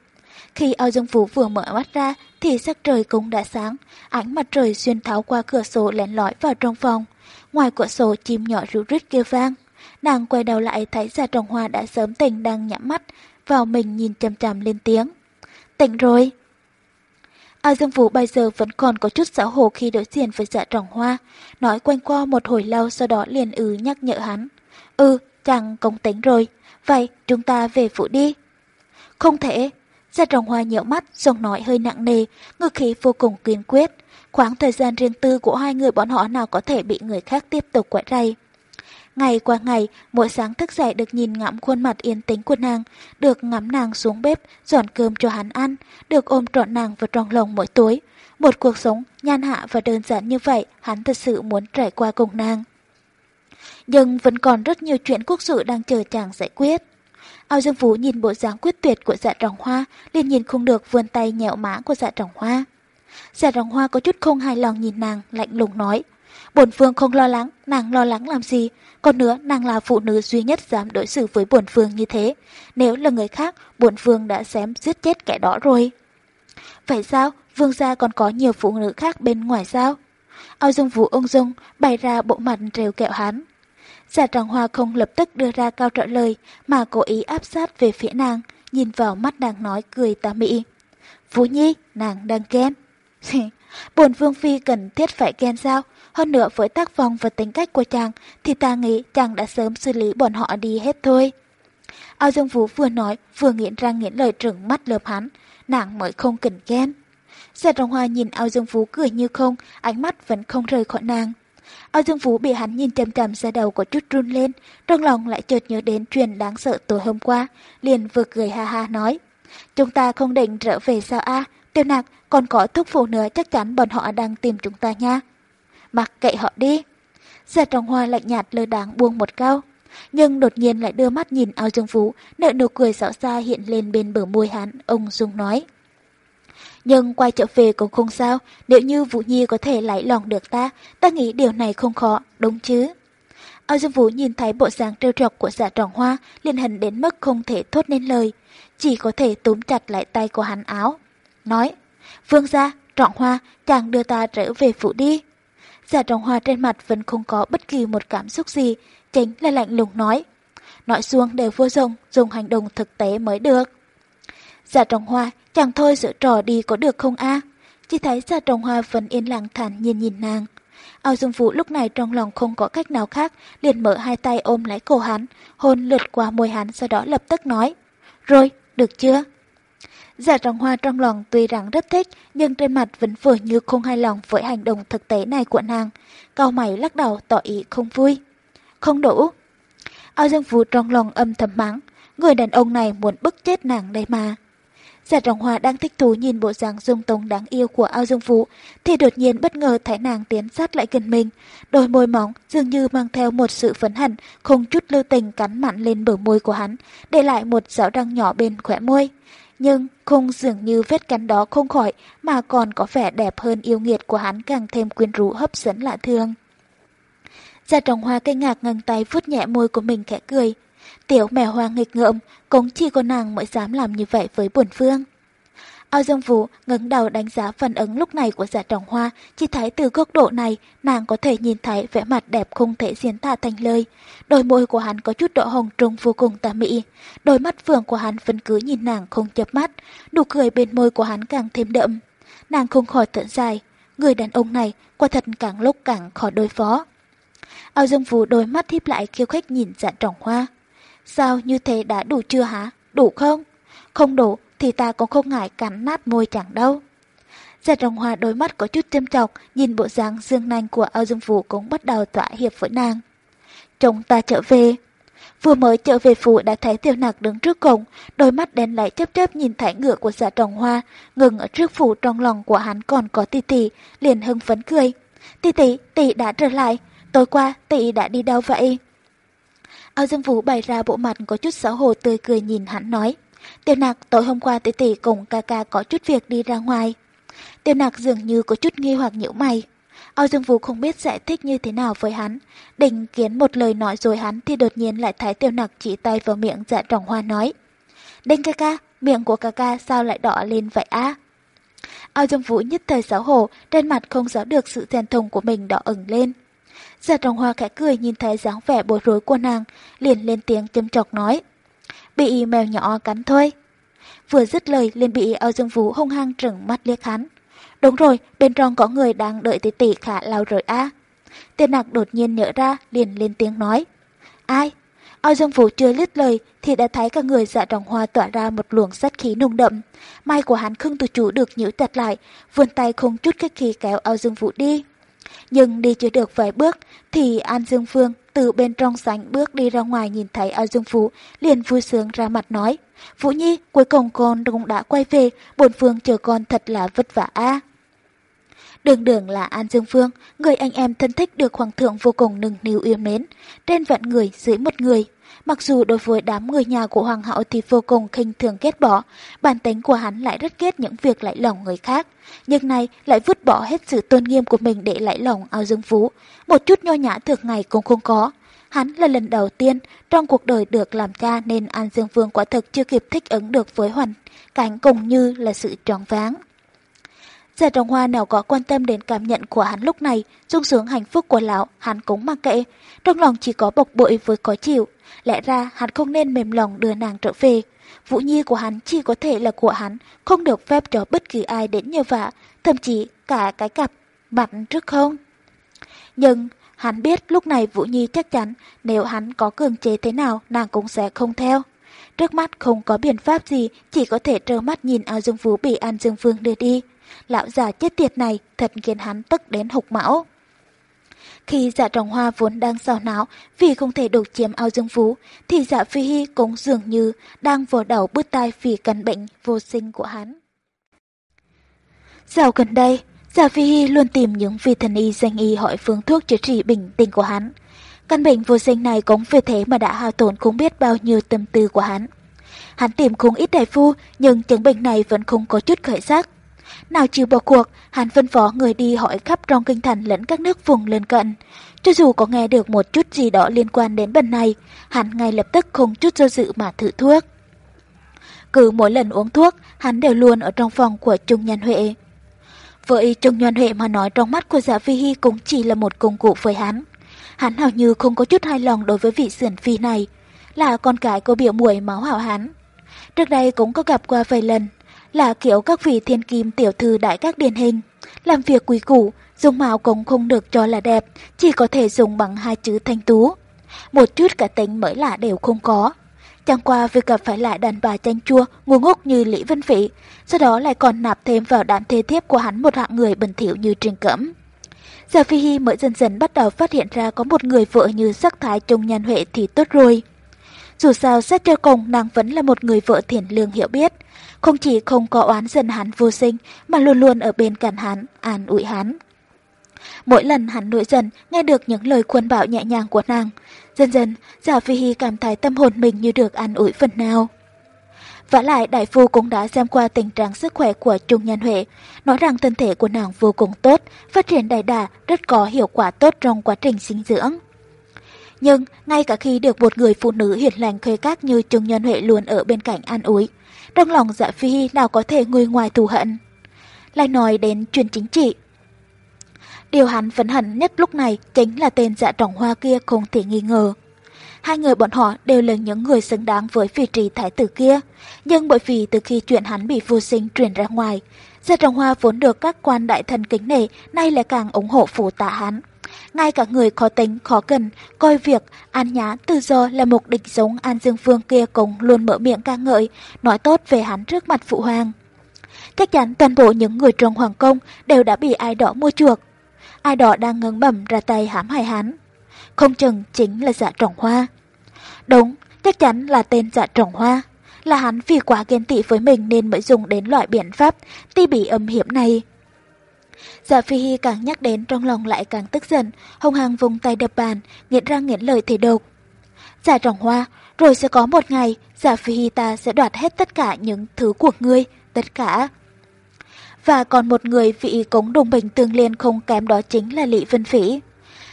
Khi Ao Dương Vũ vừa mở mắt ra thì sắc trời cũng đã sáng, ánh mặt trời xuyên tháo qua cửa sổ lén lỏi vào trong phòng. Ngoài cửa sổ chim nhỏ rú rít kêu vang. nàng quay đầu lại thấy gia Trọng Hoa đã sớm tỉnh đang nhắm mắt, vào mình nhìn chằm chằm lên tiếng. Tỉnh rồi. ao Dương Vũ bây giờ vẫn còn có chút xấu hổ khi đối diện với dạ trọng hoa, nói quanh qua một hồi lâu sau đó liền ứ nhắc nhở hắn. Ừ, chàng công tính rồi, vậy chúng ta về phủ đi. Không thể. Dạ trọng hoa nhỡ mắt, giọng nói hơi nặng nề, ngữ khí vô cùng kiên quyết. Khoảng thời gian riêng tư của hai người bọn họ nào có thể bị người khác tiếp tục quậy rầy. Ngày qua ngày, mỗi sáng thức dậy được nhìn ngắm khuôn mặt yên tĩnh của nàng, được ngắm nàng xuống bếp, dọn cơm cho hắn ăn, được ôm trọn nàng vào trong lòng mỗi tối. Một cuộc sống nhan hạ và đơn giản như vậy, hắn thật sự muốn trải qua cùng nàng. Nhưng vẫn còn rất nhiều chuyện quốc sự đang chờ chàng giải quyết. Ao Dương Vũ nhìn bộ dáng quyết tuyệt của dạ trọng hoa, liền nhìn không được vươn tay nhẹo má của dạ trọng hoa. Dạ trọng hoa có chút không hài lòng nhìn nàng, lạnh lùng nói. Bổn phương không lo lắng, nàng lo lắng làm gì? Còn nữa, nàng là phụ nữ duy nhất dám đối xử với bổn phương như thế. Nếu là người khác, bổn phương đã xém giết chết kẻ đó rồi. Vậy sao? Vương gia còn có nhiều phụ nữ khác bên ngoài sao? Ao Dương vũ ung dung, bày ra bộ mặt trêu kẹo hắn. Dạ Giả tràng hoa không lập tức đưa ra cao trả lời, mà cố ý áp sát về phía nàng, nhìn vào mắt nàng nói cười tà mị. Vũ Nhi, nàng đang ghen. Bồn vương phi cần thiết phải ghen sao? Hơn nữa với tác phong và tính cách của chàng thì ta nghĩ chàng đã sớm xử lý bọn họ đi hết thôi. Ao Dương Vũ vừa nói vừa nghiện ra nghiện lời trừng mắt lợp hắn, nàng mới không cần ghen. Giả dạ Trọng Hoa nhìn Ao Dương Vũ cười như không, ánh mắt vẫn không rời khỏi nàng. Ao Dương Vũ bị hắn nhìn trầm trầm ra đầu có chút run lên, trong lòng lại chợt nhớ đến chuyện đáng sợ tối hôm qua, liền vừa cười ha ha nói. Chúng ta không định trở về sao a tiêu nạc còn có thúc phụ nữa chắc chắn bọn họ đang tìm chúng ta nha mặc kệ họ đi. Giả trọng hoa lạnh nhạt lơ đáng buông một câu, nhưng đột nhiên lại đưa mắt nhìn ao dương phú, nợ nụ cười xạo xa hiện lên bên bờ môi hắn, ông Dung nói. Nhưng quay trở về cũng không sao, nếu như Vũ Nhi có thể lấy lòng được ta, ta nghĩ điều này không khó, đúng chứ? Ao Dương Vũ nhìn thấy bộ dáng trêu trọc của giả trọng hoa, liền hận đến mức không thể thốt nên lời, chỉ có thể túm chặt lại tay của hắn áo. Nói, Vương gia, trọng hoa, chàng đưa ta trở về phủ đi. Giả trọng hoa trên mặt vẫn không có bất kỳ một cảm xúc gì, chính là lạnh lùng nói. Nói xuống đều vô dụng, dùng hành động thực tế mới được. Giả trọng hoa, chẳng thôi giữ trò đi có được không a? Chỉ thấy giả trọng hoa vẫn yên lặng thản nhiên nhìn nàng. Ao Dương Vũ lúc này trong lòng không có cách nào khác, liền mở hai tay ôm lấy cổ hắn, hôn lượt qua môi hắn sau đó lập tức nói. Rồi, được chưa? Giả trọng hoa trong lòng tuy rằng rất thích, nhưng trên mặt vẫn vừa như không hài lòng với hành động thực tế này của nàng. Cao mày lắc đầu tỏ ý không vui. Không đủ. Ao Dương Vũ trong lòng âm thầm mắng, người đàn ông này muốn bức chết nàng đây mà. Giả trọng hoa đang thích thú nhìn bộ dáng dung tông đáng yêu của ao dung vũ, thì đột nhiên bất ngờ thấy nàng tiến sát lại gần mình. Đôi môi mỏng dường như mang theo một sự phấn hận, không chút lưu tình cắn mặn lên bờ môi của hắn, để lại một dạo răng nhỏ bên khỏe môi nhưng không dường như vết cắn đó không khỏi mà còn có vẻ đẹp hơn yêu nghiệt của hắn càng thêm quyến rũ hấp dẫn lạ thường. Gia trọng hoa kinh ngạc ngẩng tay vuốt nhẹ môi của mình khẽ cười. Tiểu mèo hoa nghịch ngợm, cũng chỉ có nàng mới dám làm như vậy với buồn phương. Ao Dương Vũ ngẩng đầu đánh giá phản ứng lúc này của dạ giả trọng hoa, chỉ thấy từ góc độ này, nàng có thể nhìn thấy vẻ mặt đẹp không thể diễn tả thành lời. Đôi môi của hắn có chút đỏ hồng trông vô cùng tà mỹ. Đôi mắt phượng của hắn vẫn cứ nhìn nàng không chớp mắt, nụ cười bên môi của hắn càng thêm đậm. Nàng không khỏi thở dài, người đàn ông này quả thật càng lúc càng khó đối phó. Ao Dương Vũ đôi mắt híp lại khiêu khích nhìn dạ trọng hoa. Sao như thế đã đủ chưa hả? Đủ không? Không đủ, thì ta cũng không ngại cắn nát môi chẳng đâu. Giật rồng hoa đôi mắt có chút châm chọc, nhìn bộ dáng dương nanh của ao dương phủ cũng bắt đầu tỏa hiệp với nàng. Chồng ta trở về. Vừa mới trở về phủ đã thấy tiểu nạc đứng trước cổng, đôi mắt đen lại chấp chấp nhìn thải ngựa của dạ trồng hoa, ngừng ở trước phủ trong lòng của hắn còn có tỷ tỷ, liền hưng phấn cười. Tỷ tỷ, tỷ đã trở lại, tối qua tỷ đã đi đâu vậy? Ao Dương Vũ bày ra bộ mặt có chút xấu hổ tươi cười nhìn hắn nói. Tiêu nạc tối hôm qua tỷ tỷ cùng ca ca có chút việc đi ra ngoài. Tiêu nạc dường như có chút nghi hoặc nhiễu mày. Ao Dương Vũ không biết giải thích như thế nào với hắn. Định kiến một lời nói rồi hắn thì đột nhiên lại thấy tiêu nạc chỉ tay vào miệng dạ trọng hoa nói. Đinh ca ca, miệng của ca ca sao lại đỏ lên vậy á? Ao Dương Vũ nhất thời xấu hổ, trên mặt không giấu được sự thèn thùng của mình đỏ ửng lên. Giả Trọng Hoa khẽ cười nhìn thấy dáng vẻ bối rối của nàng, liền lên tiếng châm chọc nói. Bị mèo nhỏ cắn thôi. Vừa dứt lời liền bị Âu Dương Vũ hung hăng trừng mắt liếc hắn. Đúng rồi, bên trong có người đang đợi tỷ tỷ khả lao rồi a. À. Tiên nạc đột nhiên nhớ ra, liền lên tiếng nói. Ai? Âu Dương Vũ chưa lít lời thì đã thấy cả người dạ trọng hoa tỏa ra một luồng sát khí nung đậm. May của hắn không tự chủ được nhíu chặt lại, vươn tay không chút khách khí kéo Âu Dương Vũ đi. Nhưng đi chưa được vài bước thì An Dương Phương từ bên trong sảnh bước đi ra ngoài nhìn thấy an Dương Phú liền vui sướng ra mặt nói. Vũ Nhi, cuối cùng con cũng đã quay về, bổn phương chờ con thật là vất vả a. Đường đường là An Dương Phương, người anh em thân thích được Hoàng thượng vô cùng nừng niu yêu mến, trên vạn người dưới một người. Mặc dù đối với đám người nhà của Hoàng hậu thì vô cùng khinh thường ghét bỏ, bản tính của hắn lại rất ghét những việc lại lòng người khác. Nhưng này lại vứt bỏ hết sự tôn nghiêm của mình để lại lòng ao dương phú. Một chút nho nhã thường ngày cũng không có. Hắn là lần đầu tiên trong cuộc đời được làm cha nên An Dương Vương quả thực chưa kịp thích ứng được với hoàn cảnh cùng như là sự tròn váng. Giả Đồng hoa nào có quan tâm đến cảm nhận của hắn lúc này, sung sướng hạnh phúc của lão, hắn cũng mặc kệ. Trong lòng chỉ có bộc bội với khó chịu. Lẽ ra hắn không nên mềm lòng đưa nàng trở về. Vũ nhi của hắn chỉ có thể là của hắn, không được phép cho bất kỳ ai đến nhờ vả, thậm chí cả cái cặp mặt trước không. Nhưng hắn biết lúc này Vũ Nhi chắc chắn nếu hắn có cường chế thế nào nàng cũng sẽ không theo. Trước mắt không có biện pháp gì, chỉ có thể trơ mắt nhìn ao dương Vũ bị An Dương Vương đưa đi. Lão già chết tiệt này thật khiến hắn tức đến hục mão. Khi dạ trọng hoa vốn đang sao não vì không thể đột chiếm ao dương phú, thì dạ phi hy cũng dường như đang vò đầu bứt tai vì căn bệnh vô sinh của hắn. Dạo gần đây, dạ phi hy luôn tìm những vị thần y danh y hỏi phương thuốc chữa trị bình tình của hắn. Căn bệnh vô sinh này cũng vì thế mà đã hao tổn không biết bao nhiêu tâm tư của hắn. Hắn tìm không ít đại phu, nhưng chứng bệnh này vẫn không có chút khởi sắc. Nào chịu bỏ cuộc, hắn phân phó người đi hỏi khắp trong kinh thành lẫn các nước vùng lân cận. Cho dù có nghe được một chút gì đó liên quan đến bệnh này, hắn ngay lập tức không chút do dự mà thử thuốc. Cứ mỗi lần uống thuốc, hắn đều luôn ở trong phòng của Trung Nhân Huệ. Với Trung Nhân Huệ mà nói trong mắt của Giả Phi Hy cũng chỉ là một công cụ với hắn. Hắn hầu như không có chút hài lòng đối với vị sườn phi này, là con cái của biểu muội máu hảo hắn. Trước đây cũng có gặp qua vài lần, là kiểu các vị thiên kim tiểu thư đại các điển hình. Làm việc quý củ, dùng mạo cũng không được cho là đẹp, chỉ có thể dùng bằng hai chữ thanh tú. Một chút cả tính mới lạ đều không có. Chẳng qua việc gặp phải lại đàn bà chanh chua, ngu ngốc như Lý Vân Phỉ, sau đó lại còn nạp thêm vào đám thế thiếp của hắn một hạng người bình thỉu như Trình Cẩm. Giờ Phi Hi mới dần dần bắt đầu phát hiện ra có một người vợ như sắc thái trung nhân huệ thì tốt rồi. Dù sao xét cho cùng nàng vẫn là một người vợ thiện lương hiểu biết, không chỉ không có oán giận hắn vô sinh mà luôn luôn ở bên cạnh hắn, an ủi hắn. Mỗi lần hắn nổi dần nghe được những lời khuôn bảo nhẹ nhàng của nàng, dần dần, Giả Phi Hy cảm thấy tâm hồn mình như được an ủi phần nào. Vả lại đại phu cũng đã xem qua tình trạng sức khỏe của Trung Nhân Huệ, nói rằng thân thể của nàng vô cùng tốt, phát triển đầy đà, rất có hiệu quả tốt trong quá trình sinh dưỡng. Nhưng ngay cả khi được một người phụ nữ hiền lành khơi các như Trung Nhân Huệ luôn ở bên cạnh an ủi, trong lòng dạ phi nào có thể nguôi ngoài thù hận. Lại nói đến chuyện chính trị. Điều hắn phấn hận nhất lúc này chính là tên dạ trọng hoa kia không thể nghi ngờ. Hai người bọn họ đều là những người xứng đáng với vị trí thái tử kia. Nhưng bởi vì từ khi chuyện hắn bị vô sinh truyền ra ngoài, Dạ trọng hoa vốn được các quan đại thần kính nể, nay lại càng ủng hộ phủ tạ hắn. Ngay cả người khó tính, khó cần, coi việc An Nhã tự do là một địch giống An Dương vương kia cũng luôn mở miệng ca ngợi, nói tốt về hắn trước mặt phụ hoàng. Chắc chắn toàn bộ những người trong hoàng cung đều đã bị ai đó mua chuộc. Ai đó đang ngấn bẩm ra tay hãm hại hắn. Không chừng chính là dạ trọng hoa. Đúng, chắc chắn là tên dạ trọng hoa. Là hắn vì quá ghen tị với mình nên mới dùng đến loại biện pháp ti bị âm hiểm này. Giả Phi Hy càng nhắc đến trong lòng lại càng tức giận, hung hăng vùng tay đập bàn, nghiện răng nghiện lời thể độc. Giả trọng hoa, rồi sẽ có một ngày, giả Phi Hy ta sẽ đoạt hết tất cả những thứ của ngươi, tất cả. Và còn một người vị cống đồng bình tương liên không kém đó chính là Lý Vân Phỉ.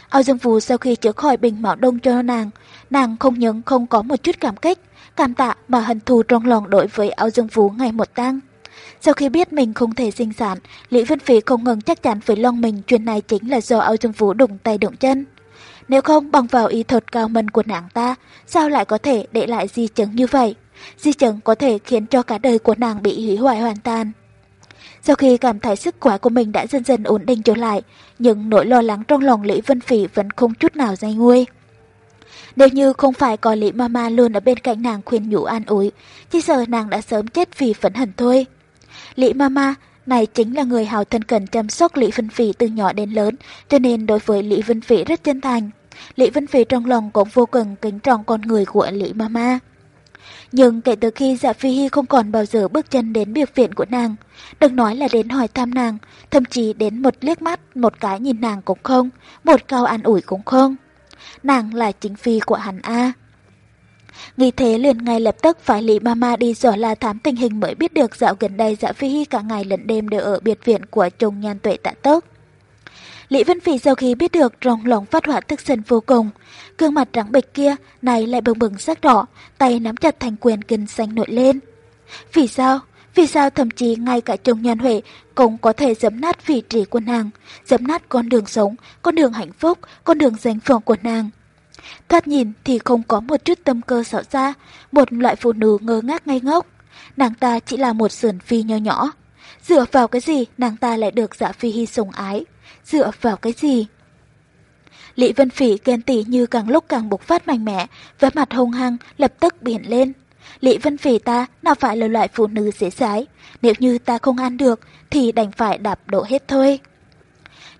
Ao Dương Phú sau khi chữa khỏi bình mạo đông cho nàng, nàng không những không có một chút cảm kích, cảm tạ mà hận thù trong lòng đối với Ao Dương Phú ngày một tăng. Sau khi biết mình không thể sinh sản, Lý Vân Phí không ngừng chắc chắn với lòng mình chuyện này chính là do Âu Dương Vũ đụng tay đụng chân. Nếu không bằng vào ý thuật cao minh của nàng ta, sao lại có thể để lại di chứng như vậy? Di chứng có thể khiến cho cả đời của nàng bị hủy hoại hoàn toàn. Sau khi cảm thấy sức khỏe của mình đã dần dần ổn định trở lại, nhưng nỗi lo lắng trong lòng Lý Vân Phỉ vẫn không chút nào dây nguôi. Nếu như không phải có Lý Mama luôn ở bên cạnh nàng khuyên nhủ an ủi, chỉ sợ nàng đã sớm chết vì phẫn hận thôi. Lý Mama này chính là người hào thân cận chăm sóc Lý Vân Phỉ từ nhỏ đến lớn, cho nên đối với Lý Vân Phỉ rất chân thành. Lý Vân Phỉ trong lòng cũng vô cùng kính trọng con người của Lý Mama. Nhưng kể từ khi Dạ Phi Hy không còn bao giờ bước chân đến biệt viện của nàng, đừng nói là đến hỏi thăm nàng, thậm chí đến một liếc mắt, một cái nhìn nàng cũng không, một câu an ủi cũng không. Nàng là chính phi của hắn A. Vì thế liền ngay lập tức phải Lý Mama đi dò la thám tình hình mới biết được dạo gần đây Dạ Phi hi cả ngày lẫn đêm đều ở biệt viện của chồng nhan tuệ tạ tốc. Lý Vân Phỉ sau khi biết được trong lòng phát hỏa tức giận vô cùng. Gương mặt trắng bệch kia này lại bừng bừng sắc đỏ, tay nắm chặt thành quyền kinh xanh nổi lên. Vì sao? Vì sao thậm chí ngay cả chồng nhan huệ cũng có thể giấm nát vị trí của nàng, giấm nát con đường sống, con đường hạnh phúc, con đường danh phận của nàng. Thoát nhìn thì không có một chút tâm cơ sợ ra, một loại phụ nữ ngơ ngác ngây ngốc. Nàng ta chỉ là một sườn phi nho nhỏ. Dựa vào cái gì nàng ta lại được dạ phi hy sủng ái? Dựa vào cái gì? Lý Vân Phỉ ghen tỉ như càng lúc càng bộc phát mạnh mẽ, với mặt hung hăng lập tức biển lên. Lý Vân Phỉ ta nào phải là loại phụ nữ dễ dãi, nếu như ta không ăn được thì đành phải đạp đổ hết thôi.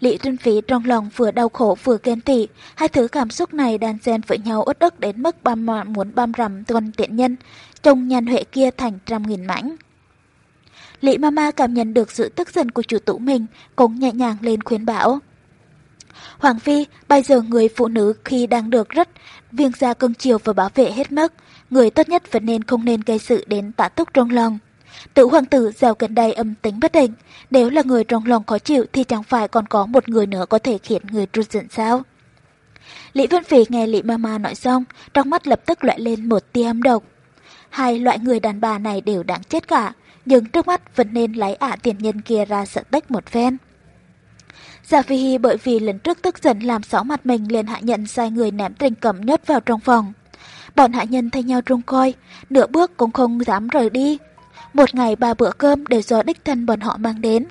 Lý Trinh Phí trong lòng vừa đau khổ vừa ghen tị, hai thứ cảm xúc này đan xen với nhau uất ức đến mức băm muốn băm rằm tuần tiện nhân, trông nhan huệ kia thành trăm nghìn mảnh. Lý Mama cảm nhận được sự tức giận của chủ tủ mình, cũng nhẹ nhàng lên khuyến bảo. Hoàng Phi, bây giờ người phụ nữ khi đang được rất viên gia cưng chiều và bảo vệ hết mức, người tốt nhất vẫn nên không nên gây sự đến tạ túc trong lòng. Tử hoàng tử dạo gần đây âm tính bất định, nếu là người trong lòng khó chịu thì chẳng phải còn có một người nữa có thể khiến người trút giận sao? Lý Vân Phỉ nghe Lý Mama nói xong, trong mắt lập tức loại lên một tia âm độc. Hai loại người đàn bà này đều đáng chết cả, nhưng trước mắt vẫn nên lấy ả tiền nhân kia ra sợ tách một phen. Giả Phi hi bởi vì lần trước tức giận làm xỏ mặt mình liền hạ nhận sai người ném tình cầm nhốt vào trong phòng. Bọn hạ nhân thay nhau trông coi, nửa bước cũng không dám rời đi. Một ngày ba bữa cơm đều do đích thân bọn họ mang đến.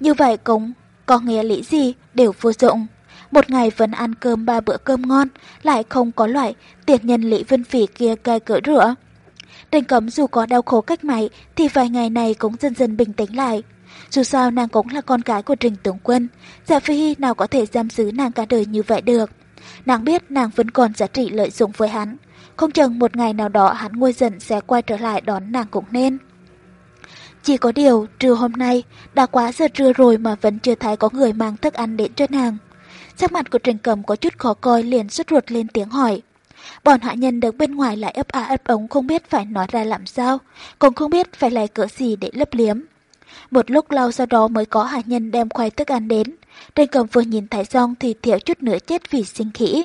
Như vậy cũng có nghĩa lý gì đều vô dụng. Một ngày vẫn ăn cơm ba bữa cơm ngon, lại không có loại tiệt nhân Lý Vân Phỉ kia cai cỡ rửa. Đình cấm dù có đau khổ cách mày thì vài ngày này cũng dần dần bình tĩnh lại. Dù sao nàng cũng là con gái của Trình Tướng Quân, Dạ Phi Hy nào có thể giam giữ nàng cả đời như vậy được. Nàng biết nàng vẫn còn giá trị lợi dụng với hắn, không chừng một ngày nào đó hắn nguôi giận sẽ quay trở lại đón nàng cũng nên. Chỉ có điều, trưa hôm nay, đã quá giờ trưa rồi mà vẫn chưa thấy có người mang thức ăn đến cho nàng. Sắc mặt của Trình Cầm có chút khó coi liền xuất ruột lên tiếng hỏi. Bọn hạ nhân đứng bên ngoài lại ấp a ấp ống không biết phải nói ra làm sao, cũng không biết phải lấy cỡ gì để lấp liếm. Một lúc lâu sau đó mới có hạ nhân đem khoai thức ăn đến. Trình cầm vừa nhìn thấy xong thì thiếu chút nữa chết vì sinh khỉ.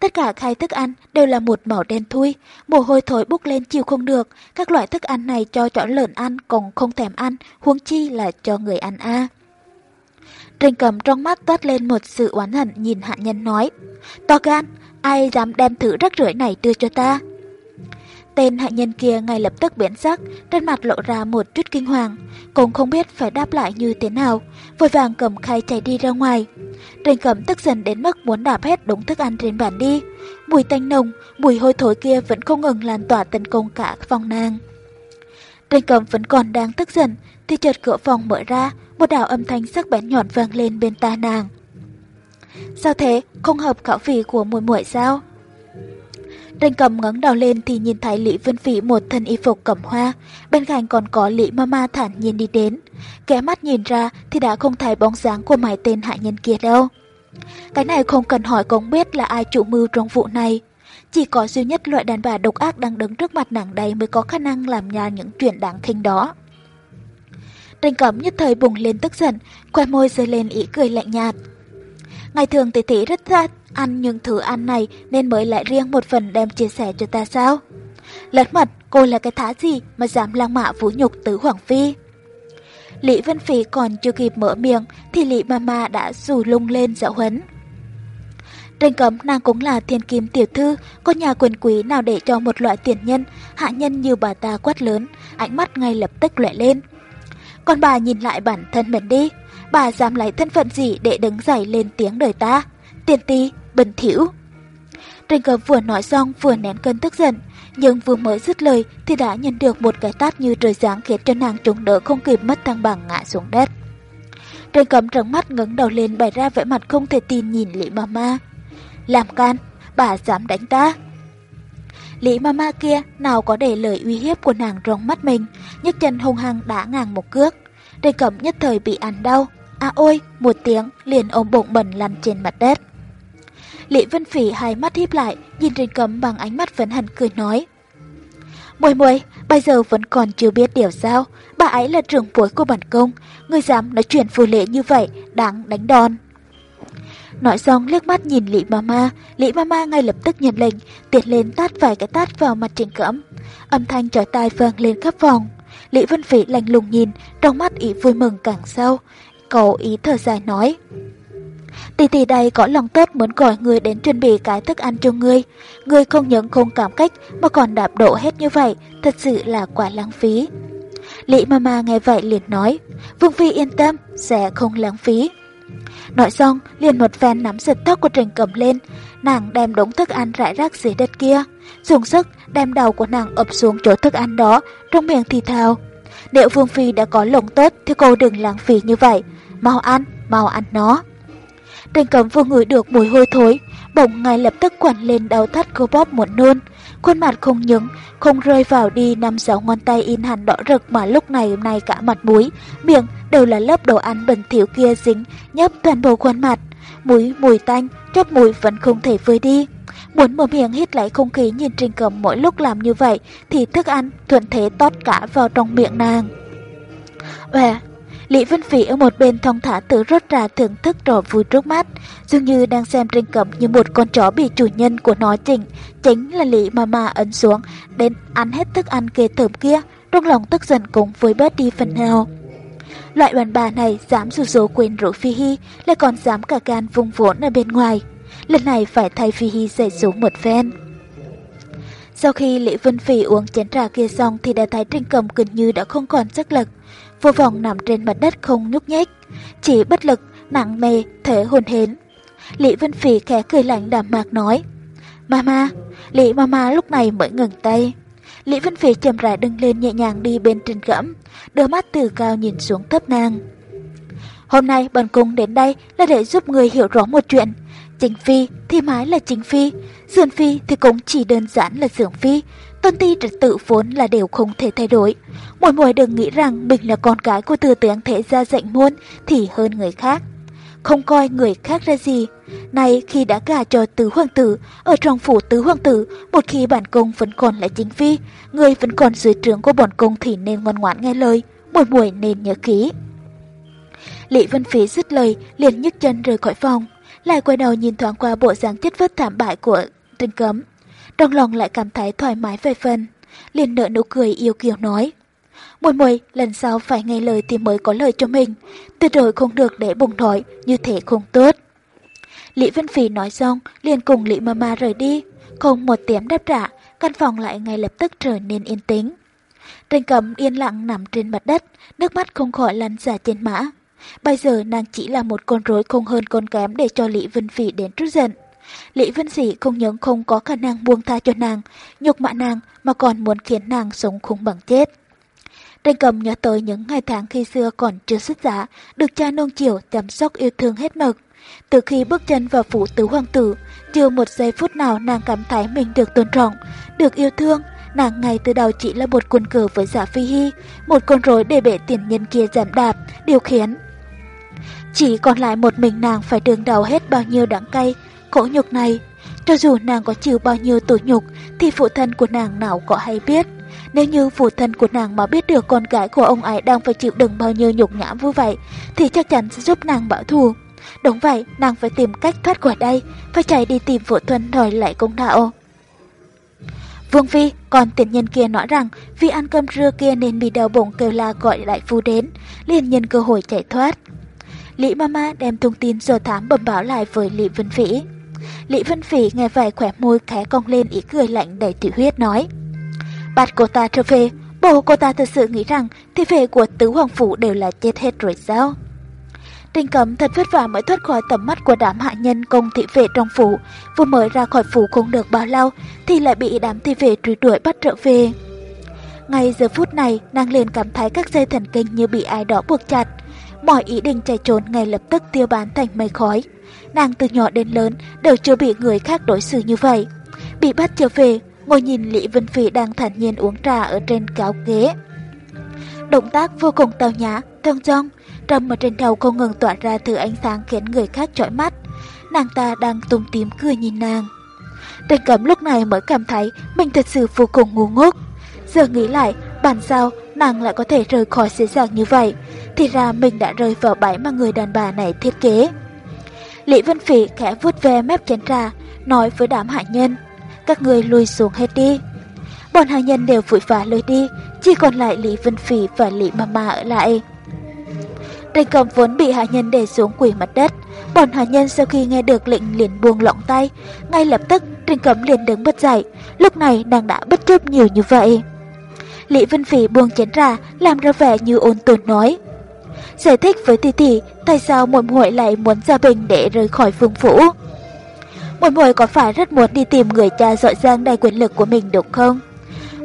Tất cả khai thức ăn đều là một màu đen thui, mồ hôi thối bốc lên chịu không được. Các loại thức ăn này cho chó lợn ăn còn không thèm ăn, huống chi là cho người ăn a. À. Trình cầm trong mắt toát lên một sự oán hận nhìn hạ nhân nói. To gan, ai dám đem thử rắc rưởi này đưa cho ta? Tên hạ nhân kia ngay lập tức biến sắc, trên mặt lộ ra một chút kinh hoàng, cũng không biết phải đáp lại như thế nào, vội vàng cầm khay chạy đi ra ngoài. Trình cẩm tức giận đến mức muốn đạp hết đống thức ăn trên bàn đi. Mùi tanh nồng, mùi hôi thối kia vẫn không ngừng lan tỏa tấn công cả phòng nàng. Trình cẩm vẫn còn đang tức giận, thì chợt cửa phòng mở ra, một đạo âm thanh sắc bén nhọn vang lên bên tai nàng. Sao thế, không hợp khẩu vị của mùi muội sao? Đành cầm ngẩng đầu lên thì nhìn thấy Lý Vân Phỉ một thân y phục cẩm hoa, bên cạnh còn có Lý Mama thản nhiên đi đến. Kẻ mắt nhìn ra thì đã không thấy bóng dáng của mấy tên hạ nhân kia đâu. Cái này không cần hỏi cũng biết là ai chủ mưu trong vụ này. Chỉ có duy nhất loại đàn bà độc ác đang đứng trước mặt nàng đây mới có khả năng làm nhà những chuyện đáng khinh đó. Đành cẩm nhất thời bùng lên tức giận, khoe môi rơi lên ý cười lạnh nhạt. Ngày thường tỷ tỷ rất ra ăn những thứ ăn này nên mới lại riêng một phần đem chia sẻ cho ta sao? Lật mật, cô là cái thá gì mà dám lang mạ vũ nhục tứ Hoàng Phi? Lý Vân Phi còn chưa kịp mở miệng thì Lý Mama đã rủ lung lên dạo huấn. Trên cấm nàng cũng là thiên kim tiểu thư, có nhà quyền quý nào để cho một loại tiền nhân, hạ nhân như bà ta quát lớn, ánh mắt ngay lập tức lệ lên. Còn bà nhìn lại bản thân mình đi, bà dám lấy thân phận gì để đứng dậy lên tiếng đời ta? Tiền ti, bần thiểu. Trình cầm vừa nói xong vừa nén cơn tức giận, nhưng vừa mới dứt lời thì đã nhận được một cái tát như trời giáng khiến cho nàng trúng đỡ không kịp mất thăng bằng ngã xuống đất. Trình cầm trắng mắt ngẩng đầu lên bày ra vẻ mặt không thể tin nhìn Lý Mama. Làm can, bà dám đánh ta. Lý Mama kia nào có để lời uy hiếp của nàng rong mắt mình, nhấc chân hung hăng đá ngang một cước. Trình cầm nhất thời bị ăn đau. À ôi, một tiếng liền ôm bụng bẩn lăn trên mặt đất. Lý Vân Phỉ hai mắt híp lại, nhìn Trình Cấm bằng ánh mắt vẫn hẳn cười nói. Mùi mùi, bây giờ vẫn còn chưa biết điều sao. Bà ấy là trưởng bối của bản công, người dám nói chuyện phù lệ như vậy, đáng đánh đòn. Nói xong liếc mắt nhìn Lý Mama, Lý Mama ngay lập tức nhận lệnh, tiến lên tát vài cái tát vào mặt Trình Cấm. Âm thanh chói tai vang lên khắp phòng. Lý Vân Phỉ lạnh lùng nhìn, trong mắt ý vui mừng càng sâu. Cậu ý thở dài nói. Tỷ tỷ đây có lòng tốt muốn gọi người đến chuẩn bị cái thức ăn cho ngươi. Ngươi không những không cảm kích mà còn đạp đổ hết như vậy, thật sự là quả lãng phí. Lý Mama nghe vậy liền nói, Vương Phi yên tâm, sẽ không lãng phí. Nói xong, liền một phen nắm giật tóc của Trình cầm lên, nàng đem đống thức ăn rải rác dưới đất kia, dùng sức đem đầu của nàng ập xuống chỗ thức ăn đó, trong miệng thì thào. Nếu Vương Phi đã có lòng tốt thì cô đừng lãng phí như vậy, mau ăn, mau ăn nó. Trần cấm vừa ngửi được mùi hôi thối, bỗng ngay lập tức quặn lên đau thắt cô bóp muốn nôn. Khuôn mặt không những, không rơi vào đi năm sáu ngón tay in hẳn đỏ rực mà lúc này nay cả mặt mũi, miệng đều là lớp đồ ăn bẩn thỉu kia dính, nhấp toàn bộ khuôn mặt. Mũi mùi tanh, chóp mũi vẫn không thể vơi đi. Muốn mở miệng hít lấy không khí nhìn Trình Cẩm mỗi lúc làm như vậy thì thức ăn thuận thế tót cả vào trong miệng nàng. Uè, Lý Vân Phỉ ở một bên thong thả tự rót ra thưởng thức trò vui trước mắt, dường như đang xem trên cẩm như một con chó bị chủ nhân của nó chỉnh, chính là Lý Mama ấn xuống, đến ăn hết thức ăn kê thơm kia, trong lòng tức giận cũng với bớt đi phần nào. Loại đàn bà này dám rủ rỗ quên rủ Phi Hi, lại còn dám cả gan vung vốn ở bên ngoài. Lần này phải thay Phi Hi dạy xuống một phen. Sau khi Lý Vân Phỉ uống chén trà kia xong thì đã thấy Trình Cầm gần như đã không còn sức lực. Vô vọng nằm trên mặt đất không nhúc nhích, chỉ bất lực, nặng nề, thể hồn hến. Lý Vân Phỉ khẽ cười lạnh đạm mạc nói, Mama, Lý Mama lúc này mới ngừng tay. Lý Vân Phỉ chậm rãi đứng lên nhẹ nhàng đi bên trên gẫm, đưa mắt từ cao nhìn xuống thấp nàng. Hôm nay bần cung đến đây là để giúp người hiểu rõ một chuyện. Chính phi thì mãi là chính phi, dường phi thì cũng chỉ đơn giản là dường phi, Tôn ti trật tự vốn là đều không thể thay đổi. Mỗi mỗi đừng nghĩ rằng mình là con gái của tư tướng thể gia dạnh môn thì hơn người khác. Không coi người khác ra gì. nay khi đã gả cho tứ hoàng tử, ở trong phủ tứ hoàng tử, một khi bản công vẫn còn là chính phi, người vẫn còn dưới trướng của bọn công thì nên ngoan ngoãn nghe lời, mỗi buổi nên nhớ kỹ. Lý Vân Phí dứt lời, liền nhấc chân rời khỏi phòng, lại quay đầu nhìn thoáng qua bộ dáng chất vất thảm bại của Trinh Cấm, trong lòng lại cảm thấy thoải mái về phần. Liền nở nụ cười yêu kiều nói. Mùi mùi, lần sau phải nghe lời thì mới có lời cho mình. Tuyệt đối không được để bùng thổi, như thế không tốt. Lý Vân Phi nói xong, liền cùng Lý Mama rời đi. Không một tiếng đáp trả, căn phòng lại ngay lập tức trở nên yên tĩnh. Trình cầm yên lặng nằm trên mặt đất, nước mắt không khỏi lăn ra trên mã. Bây giờ nàng chỉ là một con rối không hơn con kém để cho Lý Vân Phi đến trút giận. Lý Vân Dĩ không những không có khả năng buông tha cho nàng, nhục mạ nàng mà còn muốn khiến nàng sống khủng bằng chết. Đành cầm nhớ tới những ngày tháng khi xưa còn chưa xuất giá, được cha nông chiều chăm sóc yêu thương hết mực. Từ khi bước chân vào phủ tứ hoàng tử, chưa một giây phút nào nàng cảm thấy mình được tôn trọng, được yêu thương. Nàng ngay từ đầu chỉ là một quân cờ với giả phi hy, một con rối để bệ tiền nhân kia giảm đạp, điều khiển. Chỉ còn lại một mình nàng phải đương đầu hết bao nhiêu đắng cay, Khổ nhục này, cho dù nàng có chịu bao nhiêu tủi nhục thì phụ thân của nàng nào có hay biết. Nếu như phụ thân của nàng mà biết được con gái của ông ấy đang phải chịu đựng bao nhiêu nhục nhã như vậy thì chắc chắn sẽ giúp nàng bảo thù. Đúng vậy, nàng phải tìm cách thoát khỏi đây, phải chạy đi tìm phụ thân đòi lại công đạo. Vương Phi, còn tiện nhân kia nói rằng vì ăn cơm trưa kia nên bị đau bụng kêu la gọi lại phu đến, liền nhân cơ hội chạy thoát. Lý Mama đem thông tin giờ thám bẩm báo lại với Lý Vân Phỉ. Lý Vân Phỉ nghe vài khỏe môi khẽ cong lên ý cười lạnh đầy thị huyết nói. Bắt cô ta trở về, bộ cô ta thật sự nghĩ rằng thi vệ của tứ hoàng phủ đều là chết hết rồi sao? Trình cấm thật vất vả mới thoát khỏi tầm mắt của đám hạ nhân công thị vệ trong phủ, vừa mới ra khỏi phủ không được bao lâu thì lại bị đám thị vệ truy đuổi bắt trở về. Ngay giờ phút này, nàng liền cảm thấy các dây thần kinh như bị ai đó buộc chặt. Mọi ý định chạy trốn ngay lập tức tiêu bán thành mây khói. Nàng từ nhỏ đến lớn đều chưa bị người khác đối xử như vậy. Bị bắt trở về, ngồi nhìn Lý Vân Phi đang thản nhiên uống trà ở trên cáo ghế. Động tác vô cùng tao nhã, thong dong, trầm ở trên đầu không ngừng tỏa ra thứ ánh sáng khiến người khác chói mắt. Nàng ta đang tung tím cười nhìn nàng. Trình cẩm lúc này mới cảm thấy mình thật sự vô cùng ngu ngốc. Giờ nghĩ lại, bản sao nàng lại có thể rời khỏi dễ dàng như vậy, thì ra mình đã rơi vào bẫy mà người đàn bà này thiết kế. Lý Vân Phỉ khẽ vuốt ve mép chén trà, nói với đám hạ nhân, các người lùi xuống hết đi. Bọn hạ nhân đều vội vã lùi đi, chỉ còn lại Lý Vân Phỉ và Lý Mama ở lại. Trình cầm vốn bị hạ nhân để xuống quỷ mặt đất. Bọn hạ nhân sau khi nghe được lệnh liền buông lỏng tay, ngay lập tức Trình Cẩm liền đứng bật dậy. Lúc này nàng đã bất chấp nhiều như vậy. Lý Vân Phỉ buông chén trà, làm ra vẻ như ôn tồn nói. Giải thích với tỷ tỷ tại sao muội muội lại muốn ra bình để rời khỏi phương phủ. Muội muội có phải rất muốn đi tìm người cha giỏi giang đầy quyền lực của mình đúng không?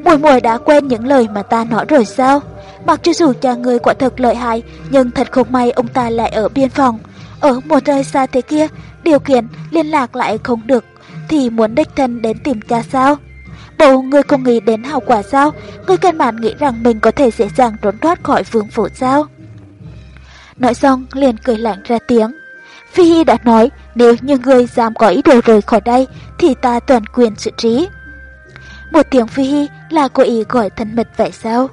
Muội muội đã quên những lời mà ta nói rồi sao? Mặc cho dù cha người quả thực lợi hại, nhưng thật không may ông ta lại ở biên phòng. Ở một nơi xa thế kia, điều kiện liên lạc lại không được, thì muốn đích thân đến tìm cha sao? Bộ người không nghĩ đến hậu quả sao? Người căn bản nghĩ rằng mình có thể dễ dàng trốn thoát khỏi vương phủ sao? Nói xong liền cười lạnh ra tiếng. Phi Hy đã nói nếu như người dám có ý đồ rời khỏi đây thì ta toàn quyền xử trí. Một tiếng Phi Hy là cố ý gọi thân mật vậy sao?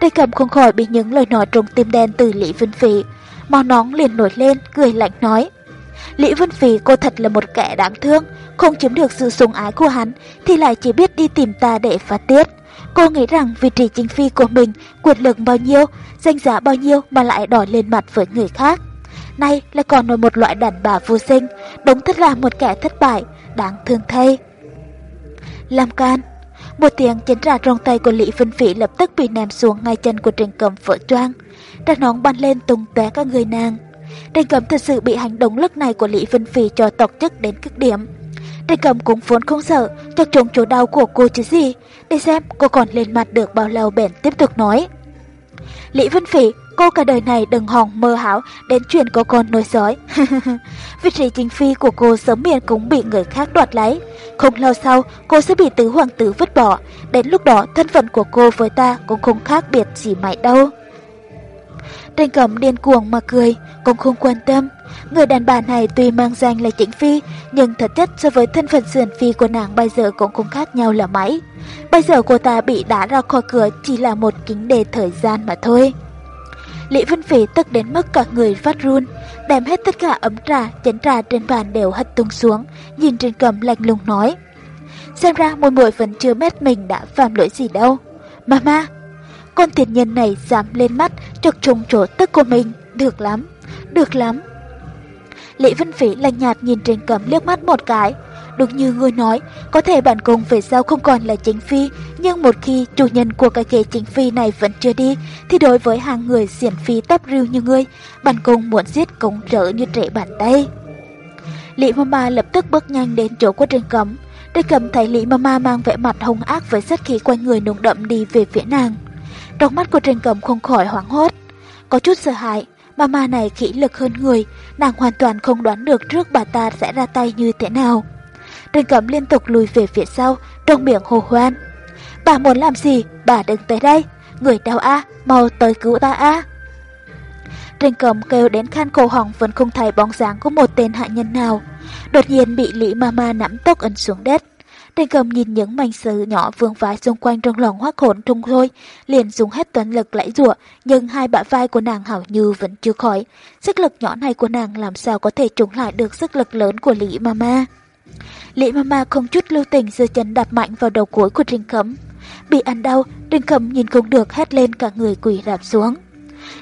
Đây cầm không khỏi bị những lời nói trong tim đen từ Lý Vân Phi. Màu nóng liền nổi lên, cười lạnh nói. Lý Vân Phi cô thật là một kẻ đáng thương, không chiếm được sự sủng ái của hắn thì lại chỉ biết đi tìm ta để phát tiết. Cô nghĩ rằng vị trí chính phi của mình, quyền lực bao nhiêu, danh giá bao nhiêu mà lại đòi lên mặt với người khác. Nay lại còn là một loại đàn bà vô sinh, đúng thật là một kẻ thất bại, đáng thương thay. Làm can một tiếng chấn ra trong tay của Lý Vân Phỉ lập tức bị ném xuống ngay chân của Trình Cẩm vỡ choang. Ra nón bắn lên tung tóe các người nàng. Trình Cẩm thật sự bị hành động lúc này của Lý Vân Phỉ cho tộc chức đến cực điểm. Trình Cẩm cũng vốn không sợ, chắc trúng chỗ đau của cô chứ gì. Để xem cô còn lên mặt được bao lâu bèn tiếp tục nói. Lý Vân Phỉ, cô cả đời này đừng hòng mơ hảo đến chuyện có con nuôi sói. Vị trí chính phi của cô sớm miền cũng bị người khác đoạt lấy. Không lâu sau, cô sẽ bị tứ hoàng tử vứt bỏ. Đến lúc đó, thân phận của cô với ta cũng không khác biệt gì mãi đâu. Trình cẩm điên cuồng mà cười, cũng không quan tâm. Người đàn bà này tuy mang danh là chính phi, nhưng thật chất so với thân phận sườn phi của nàng bây giờ cũng không khác nhau là mấy. Bây giờ cô ta bị đá ra khỏi cửa chỉ là một kính đề thời gian mà thôi. Lý Vân Phỉ tức đến mức cả người phát run, đem hết tất cả ấm trà, chén trà trên bàn đều hất tung xuống, nhìn trên cầm lạnh lùng nói. Xem ra mùi muội vẫn chưa biết mình đã phạm lỗi gì đâu. Mama, con tiền nhân này dám lên mắt trực trùng chỗ tức của mình, được lắm, được lắm. Lệ Vân Phỉ lạnh nhạt nhìn Trình Cẩm liếc mắt một cái, Đúng như ngươi nói, có thể bản cung về sau không còn là chính phi, nhưng một khi chủ nhân của cái ghế chính phi này vẫn chưa đi, thì đối với hàng người xiển phi tấp riêu như ngươi, bản cung muốn giết cũng trở như trẻ bàn tay. Lý Mama lập tức bước nhanh đến chỗ của Trình cẩm Trình Cẩm thấy Lý Mama mang vẻ mặt hung ác với sát khí quanh người nồng đậm đi về phía nàng. Trong mắt của Trình Cẩm không khỏi hoảng hốt, có chút sợ hãi. Mama này kỹ lực hơn người, nàng hoàn toàn không đoán được trước bà ta sẽ ra tay như thế nào. Trình Cẩm liên tục lùi về phía sau, trong miệng hồ hoan. Bà muốn làm gì? Bà đừng tới đây. Người đau a, mau tới cứu ta a. Trình Cẩm kêu đến khan cổ họng vẫn không thấy bóng dáng của một tên hạ nhân nào. Đột nhiên bị Lý Mama nắm tóc ấn xuống đất. Trình Cẩm nhìn những mảnh sứ nhỏ vương vãi xung quanh trong lòng hoác hồn trung thôi, liền dùng hết toàn lực lãi rủa, nhưng hai bả vai của nàng hảo như vẫn chưa khỏi. Sức lực nhỏ này của nàng làm sao có thể chống lại được sức lực lớn của Lý Mama. Lý Mama không chút lưu tình giơ chân đạp mạnh vào đầu cuối của Trình Cẩm. Bị ăn đau, Trình Cẩm nhìn không được hét lên cả người quỳ rạp xuống.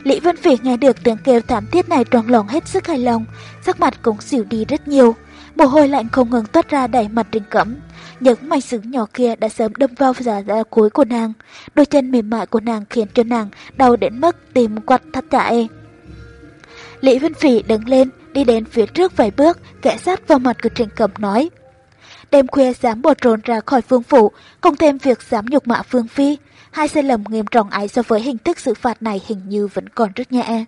Lý Vân Phỉ nghe được tiếng kêu thảm thiết này trong lòng hết sức hài lòng, sắc mặt cũng xỉu đi rất nhiều. Mồ hôi lạnh không ngừng toát ra đầy mặt trình cẩm. Những mảnh sừng nhỏ kia đã sớm đâm vào giả da cuối của nàng. Đôi chân mềm mại của nàng khiến cho nàng đau đến mức tìm quặt thắt chạy. Lý Vân Phỉ đứng lên, đi đến phía trước vài bước, kẽ sát vào mặt của Trình Cẩm nói. Đêm khuya dám bỏ trốn ra khỏi phương phủ, cùng thêm việc dám nhục mạ phương phi. Hai sai lầm nghiêm trọng ấy so với hình thức xử phạt này hình như vẫn còn rất nhẹ.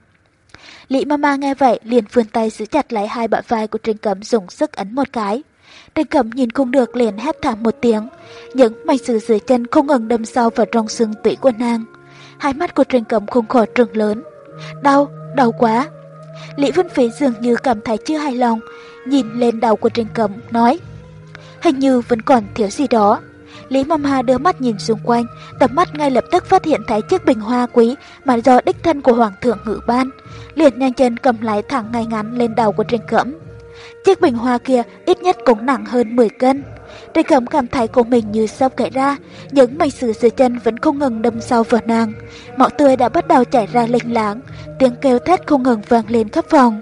Lý Mama nghe vậy liền vươn tay giữ chặt lấy hai bả vai của Trình Cẩm dùng sức ấn một cái. Trình Cẩm nhìn không được liền hét thảm một tiếng. Những mảnh sứ dưới chân không ngừng đâm sâu vào trong xương tủy của nàng. Hai mắt của Trình Cẩm không khỏi trừng lớn. Đau, đau quá. Lý Vân Phí dường như cảm thấy chưa hài lòng, nhìn lên đầu của Trình Cẩm, nói Hình như vẫn còn thiếu gì đó. Lý Mâm Hà đưa mắt nhìn xung quanh, tầm mắt ngay lập tức phát hiện thấy chiếc bình hoa quý mà do đích thân của Hoàng thượng ngự ban. Liền nhanh chân cầm lái thẳng ngay ngắn lên đầu của Trình Cẩm. Chiếc bình hoa kia ít nhất cũng nặng hơn 10 cân. Trình Cẩm cảm thấy của mình như sắp gãy ra, những mảnh sứ dưới chân vẫn không ngừng đâm sâu vào nàng. Máu tươi đã bắt đầu chảy ra lênh láng, tiếng kêu thét không ngừng vang lên khắp phòng.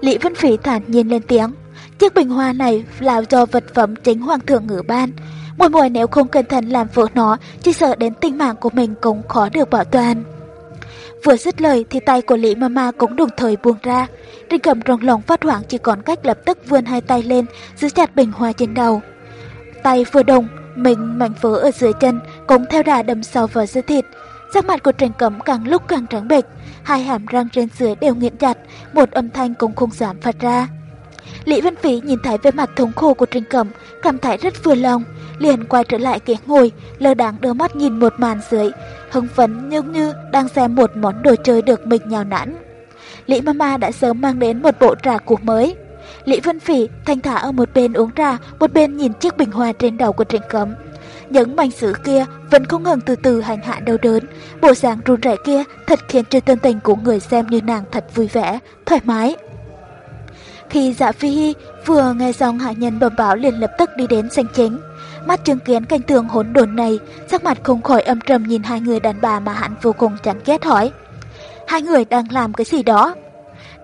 Lý Vân Phỉ thản nhiên lên tiếng. Chiếc bình hoa này là do vật phẩm chính hoàng thượng ngự ban. Mùi mùi nếu không cẩn thận làm vỡ nó, chỉ sợ đến tính mạng của mình cũng khó được bảo toàn. Vừa dứt lời thì tay của Lý Mama cũng đồng thời buông ra. Trình cầm trong lòng phát hoảng chỉ còn cách lập tức vươn hai tay lên, giữ chặt bình hoa trên đầu. Tay vừa đồng, mình mảnh vỡ ở dưới chân cũng theo đà đâm sâu vào dưới thịt. Sắc mặt của Trình Cẩm càng lúc càng trắng bệch, hai hàm răng trên dưới đều nghiện chặt, một âm thanh cũng không dám phát ra. Lý Văn Vĩ nhìn thấy vẻ mặt thống khổ của Trình Cẩm, cảm thấy rất vừa lòng, liền quay trở lại ghế ngồi, lơ đáng đưa mắt nhìn một màn dưới, hưng phấn như như đang xem một món đồ chơi được mình nhào nặn. Lý Mama đã sớm mang đến một bộ trà cũ mới. Lý Văn Phỉ thanh thả ở một bên uống trà, một bên nhìn chiếc bình hoa trên đầu của Trình Cẩm. Những mảnh sứ kia vẫn không ngừng từ từ hành hạ đau đớn, bộ dạng run rẩy kia thật khiến cho tâm tình của người xem như nàng thật vui vẻ, thoải mái. Khi dạ phi hy vừa nghe xong hạ nhân bẩm báo liền lập tức đi đến sảnh chính. Mắt chứng kiến cảnh tượng hỗn độn này, sắc mặt không khỏi âm trầm nhìn hai người đàn bà mà hắn vô cùng chán ghét hỏi. Hai người đang làm cái gì đó?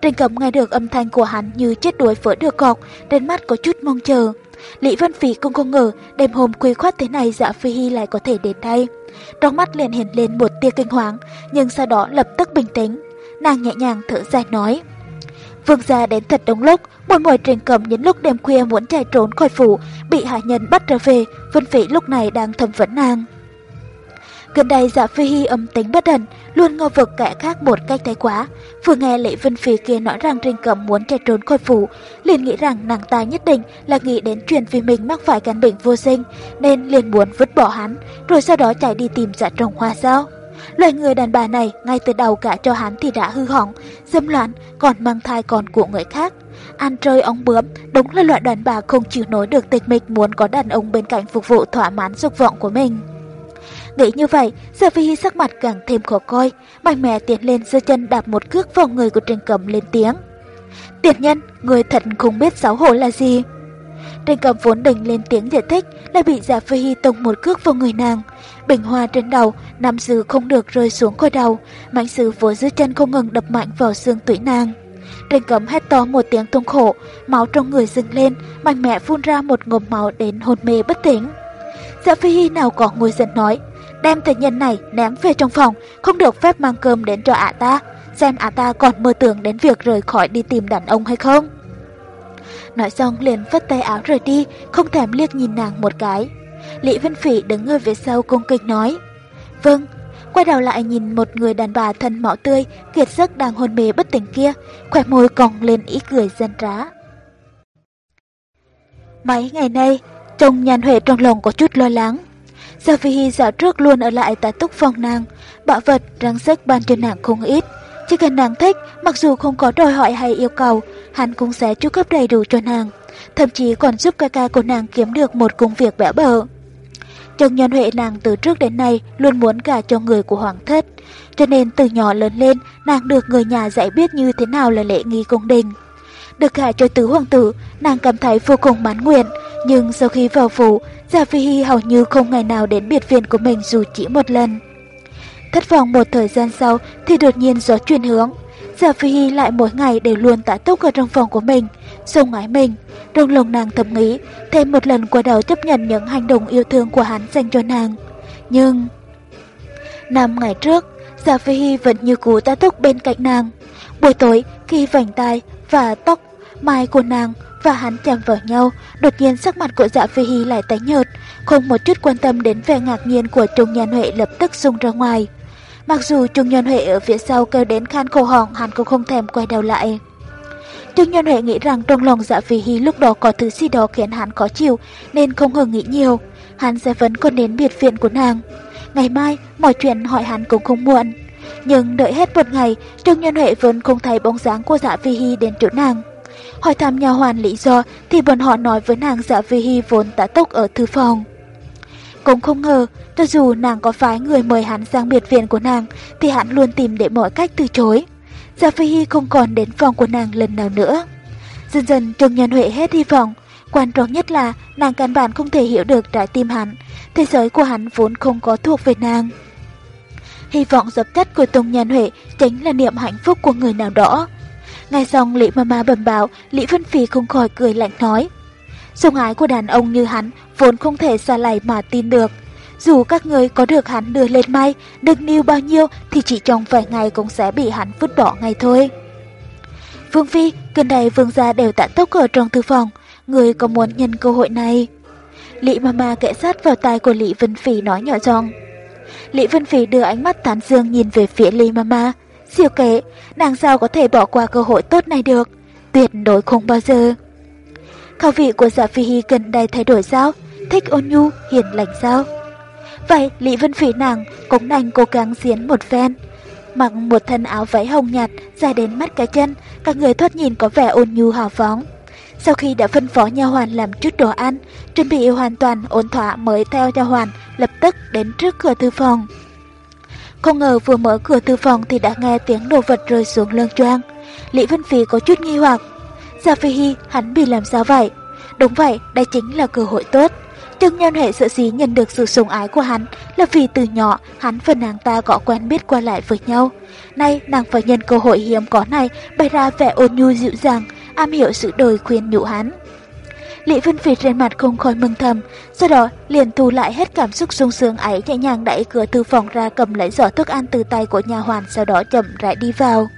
Trình cẩm nghe được âm thanh của hắn như chết đuối vỡ được cọc, đến mắt có chút mong chờ. Lý Vân Phí cũng không ngờ đêm hôm quy khoát thế này dạ phi hy lại có thể đến đây. Trong mắt liền hiện lên một tia kinh hoàng, nhưng sau đó lập tức bình tĩnh. Nàng nhẹ nhàng thở dài nói. Vương gia đến thật đúng lúc, mỗi mỗi trình cầm những lúc đêm khuya muốn chạy trốn khỏi phủ, bị hạ nhân bắt trở về, Vân Phỉ lúc này đang thầm vấn nàng. Gần đây dạ phi hy âm tính bất ẩn, luôn ngờ vực kẻ khác một cách thái quá. Vừa nghe lệ Vân Phi kia nói rằng Trình Cẩm muốn chạy trốn khỏi phủ, liền nghĩ rằng nàng ta nhất định là nghĩ đến chuyện vì mình mắc phải căn bệnh vô sinh, nên liền muốn vứt bỏ hắn, rồi sau đó chạy đi tìm dạ trồng hoa sao. Loài người đàn bà này ngay từ đầu cả cho hắn thì đã hư hỏng, dâm loạn, còn mang thai còn của người khác. Ăn chơi ống bướm, đúng là loại đàn bà không chịu nổi được tịch mịch muốn có đàn ông bên cạnh phục vụ thỏa mãn dục vọng của mình. Nghĩ như vậy, Gia Phi sắc mặt càng thêm khó coi, mạnh mẽ tiến lên giơ chân đạp một cước vào người của Trình cẩm lên tiếng. Tiệt nhân, người thật không biết xấu hổ là gì. Trình Cầm vốn định lên tiếng giải thích, lại bị Dạ Phi hi tông một cước vào người nàng. Bình hoa trên đầu, nắm giữ không được rơi xuống khỏi đầu, mảnh sứ vỗ dưới chân không ngừng đập mạnh vào xương tủy nàng. Trình Cẩm hét to một tiếng tuông khổ máu trong người dâng lên, mạnh mẽ phun ra một ngụm máu đến hôn mê bất tỉnh. Dạ Phi hi nào có ngồi giận nói, đem thể nhân này ném về trong phòng, không được phép mang cơm đến cho ả ta, xem ả ta còn mơ tưởng đến việc rời khỏi đi tìm đàn ông hay không. Nói xong liền vất tay áo rời đi, không thèm liếc nhìn nàng một cái. Lý Vân Phỉ đứng người về sau cung kịch nói, Vâng, quay đầu lại nhìn một người đàn bà thân mỏ tươi, kiệt sức đang hôn mê bất tỉnh kia, khỏe môi còn lên ý cười dân trá. Mấy ngày nay, chồng nhàn huệ trong lòng có chút lo lắng. Giờ vì dạo trước luôn ở lại tại túc phòng nàng, bảo vật, răng sức ban cho nàng không ít. Chỉ cần nàng thích, mặc dù không có đòi hỏi hay yêu cầu, hắn cũng sẽ chu cấp đầy đủ cho nàng. Thậm chí còn giúp ca ca của nàng kiếm được một công việc bẻ bở. Trong nhân huệ nàng từ trước đến nay luôn muốn gả cho người của hoàng thất, cho nên từ nhỏ lớn lên nàng được người nhà dạy biết như thế nào là lễ nghi cung đình. Được gả cho tứ hoàng tử, nàng cảm thấy vô cùng mãn nguyện, nhưng sau khi vào phủ, Gia Phi Hi hầu như không ngày nào đến biệt viện của mình dù chỉ một lần. Thất vọng một thời gian sau thì đột nhiên gió chuyển hướng. Giờ Phi Hy lại mỗi ngày đều luôn tạ túc ở trong phòng của mình, dùng ái mình. Trong lòng nàng thầm nghĩ, thêm một lần qua đầu chấp nhận những hành động yêu thương của hắn dành cho nàng. Nhưng... Năm ngày trước, Giả Phi Hy vẫn như cũ tạ túc bên cạnh nàng. Buổi tối, khi vành tai và tóc mai của nàng và hắn chạm vào nhau, đột nhiên sắc mặt của dạ phi hy lại tái nhợt, không một chút quan tâm đến vẻ ngạc nhiên của Trung nhà Huệ lập tức xung ra ngoài. Mặc dù Trung Nhân Huệ ở phía sau kêu đến khan cổ họng, hắn cũng không thèm quay đầu lại. Trung Nhân Huệ nghĩ rằng trong lòng dạ phi hy lúc đó có thứ gì đó khiến hắn khó chịu, nên không ngừng nghĩ nhiều. Hắn sẽ vẫn còn đến biệt viện của nàng. Ngày mai, mọi chuyện hỏi hắn cũng không muộn. Nhưng đợi hết một ngày, Trung Nhân Huệ vẫn không thấy bóng dáng của dạ phi hy đến chỗ nàng. Hỏi thăm nhà hoàn lý do thì bọn họ nói với nàng dạ vi hy vốn đã túc ở thư phòng. Cũng không ngờ, cho dù nàng có phái người mời hắn sang biệt viện của nàng thì hắn luôn tìm để mọi cách từ chối. gia Phi Hy không còn đến phòng của nàng lần nào nữa. Dần dần Trương Nhân Huệ hết hy vọng, quan trọng nhất là nàng căn bản không thể hiểu được trái tim hắn, thế giới của hắn vốn không có thuộc về nàng. Hy vọng dập tắt của Tùng Nhân Huệ chính là niềm hạnh phúc của người nào đó, ngay xong Lý Mama bẩm báo, Lý Vân Phi không khỏi cười lạnh nói. Sùng ái của đàn ông như hắn vốn không thể xa lầy mà tin được. Dù các người có được hắn đưa lên may, được níu bao nhiêu thì chỉ trong vài ngày cũng sẽ bị hắn vứt bỏ ngay thôi. Vương Phi, gần đây vương gia đều tản tốc ở trong thư phòng, người có muốn nhân cơ hội này? Lý Mama kệ sát vào tai của Lý Vân Phi nói nhỏ giọng. Lý Vân Phi đưa ánh mắt tán dương nhìn về phía Lý Mama. Siêu kế, nàng sao có thể bỏ qua cơ hội tốt này được? Tuyệt đối không bao giờ. Khẩu vị của dạ phi hy gần đây thay đổi sao? Thích ôn nhu, hiền lành sao? Vậy Lý Vân Phỉ nàng cũng đành cố gắng diễn một phen. Mặc một thân áo váy hồng nhạt dài đến mắt cái chân, các người thoát nhìn có vẻ ôn nhu hào phóng. Sau khi đã phân phó nha hoàn làm chút đồ ăn, chuẩn bị hoàn toàn ổn thỏa mới theo nha hoàn lập tức đến trước cửa thư phòng. Không ngờ vừa mở cửa thư phòng thì đã nghe tiếng đồ vật rơi xuống lương choang. Lý Vân Phỉ có chút nghi hoặc. Gia Phi Hy, hắn bị làm sao vậy? Đúng vậy, đây chính là cơ hội tốt. Trương Nhân Hệ sợ gì nhận được sự sủng ái của hắn là vì từ nhỏ hắn và nàng ta có quen biết qua lại với nhau. Nay nàng phải nhân cơ hội hiếm có này bày ra vẻ ôn nhu dịu dàng, am hiểu sự đời khuyên nhủ hắn. Lý Vân Phi trên mặt không khỏi mừng thầm, sau đó liền thu lại hết cảm xúc sung sướng ấy nhẹ nhàng đẩy cửa thư phòng ra cầm lấy giỏ thức ăn từ tay của nhà hoàn sau đó chậm rãi đi vào.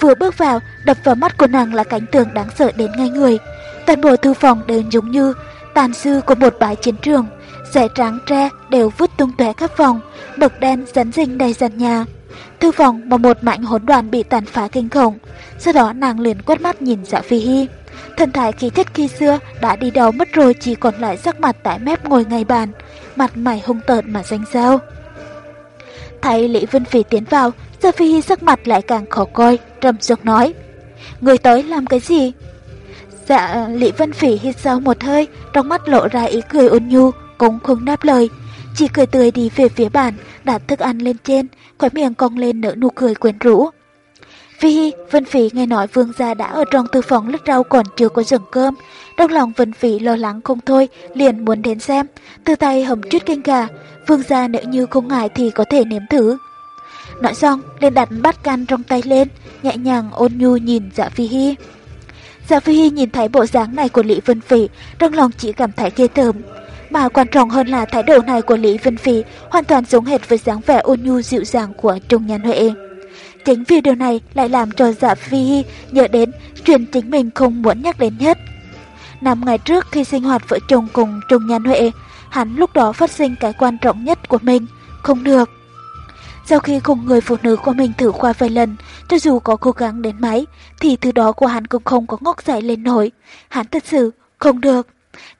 Vừa bước vào, đập vào mắt của nàng là cảnh tượng đáng sợ đến ngay người. Toàn bộ thư phòng đều giống như tàn sư của một bãi chiến trường, rẻ trắng tre đều vứt tung tóe khắp phòng, bậc đen rắn rinh đầy dàn nhà. Thư phòng mà một mảnh hỗn đoàn bị tàn phá kinh khủng, sau đó nàng liền quét mắt nhìn dạ phi hy. Thần thái khí chất khi xưa đã đi đâu mất rồi chỉ còn lại sắc mặt tại mép ngồi ngay bàn, mặt mày hung tợn mà danh sao. Thấy Lý Vân phi tiến vào, Gia Phi sắc mặt lại càng khó coi, trầm giọng nói. Người tới làm cái gì? Dạ, Lý Vân Phỉ hít sâu một hơi, trong mắt lộ ra ý cười ôn nhu, cũng không đáp lời. Chỉ cười tươi đi về phía bàn, đặt thức ăn lên trên, khóe miệng cong lên nở nụ cười quyến rũ. Phi Vân Phỉ nghe nói vương gia đã ở trong tư phòng lứt rau còn chưa có dừng cơm. Trong lòng Vân Phỉ lo lắng không thôi, liền muốn đến xem. Từ tay hầm chút canh gà, vương gia nếu như không ngại thì có thể nếm thử. Nói xong, liền đặt bát can trong tay lên, nhẹ nhàng ôn nhu nhìn dạ Phi Hi. Dạ Phi Hi nhìn thấy bộ dáng này của Lý Vân Phỉ, trong lòng chỉ cảm thấy ghê tởm. Mà quan trọng hơn là thái độ này của Lý Vân Phỉ hoàn toàn giống hệt với dáng vẻ ôn nhu dịu dàng của Trung Nhan Huệ. Chính vì điều này lại làm cho dạ phi Hi nhớ đến chuyện chính mình không muốn nhắc đến nhất. Năm ngày trước khi sinh hoạt vợ chồng cùng Trung Nhan Huệ, hắn lúc đó phát sinh cái quan trọng nhất của mình, không được. Sau khi cùng người phụ nữ của mình thử qua vài lần, cho dù có cố gắng đến mấy, thì từ đó của hắn cũng không có ngóc dậy lên nổi. Hắn thật sự không được.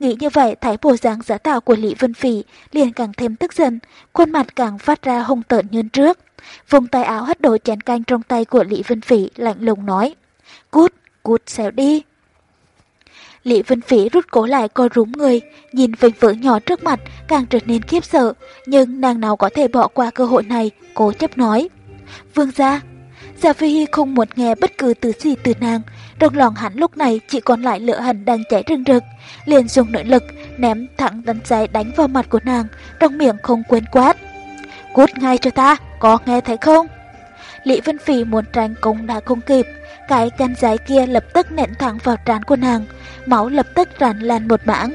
Nghĩ như vậy thấy bộ dáng giả tạo của Lý Vân Phỉ liền càng thêm tức giận, khuôn mặt càng phát ra hung tợn như trước. Vùng tay áo hất đổ chén canh trong tay của Lý Vân Phỉ lạnh lùng nói. Cút, cút xéo đi. Lý Vân Phỉ rút cổ lại co rúm người, nhìn vinh vỡ nhỏ trước mặt càng trở nên khiếp sợ, nhưng nàng nào có thể bỏ qua cơ hội này, cố chấp nói. Vương gia, Gia Phi Hi không muốn nghe bất cứ từ gì từ nàng, trong lòng hắn lúc này chỉ còn lại lửa hận đang cháy rừng rực, liền dùng nội lực ném thẳng đánh giấy đánh vào mặt của nàng, trong miệng không quên quát. Cút ngay cho ta! có nghe thấy không? Lý Vân Phỉ muốn tránh cũng đã không kịp, cái canh giấy kia lập tức nện thẳng vào trán của nàng, máu lập tức tràn lan một mảng.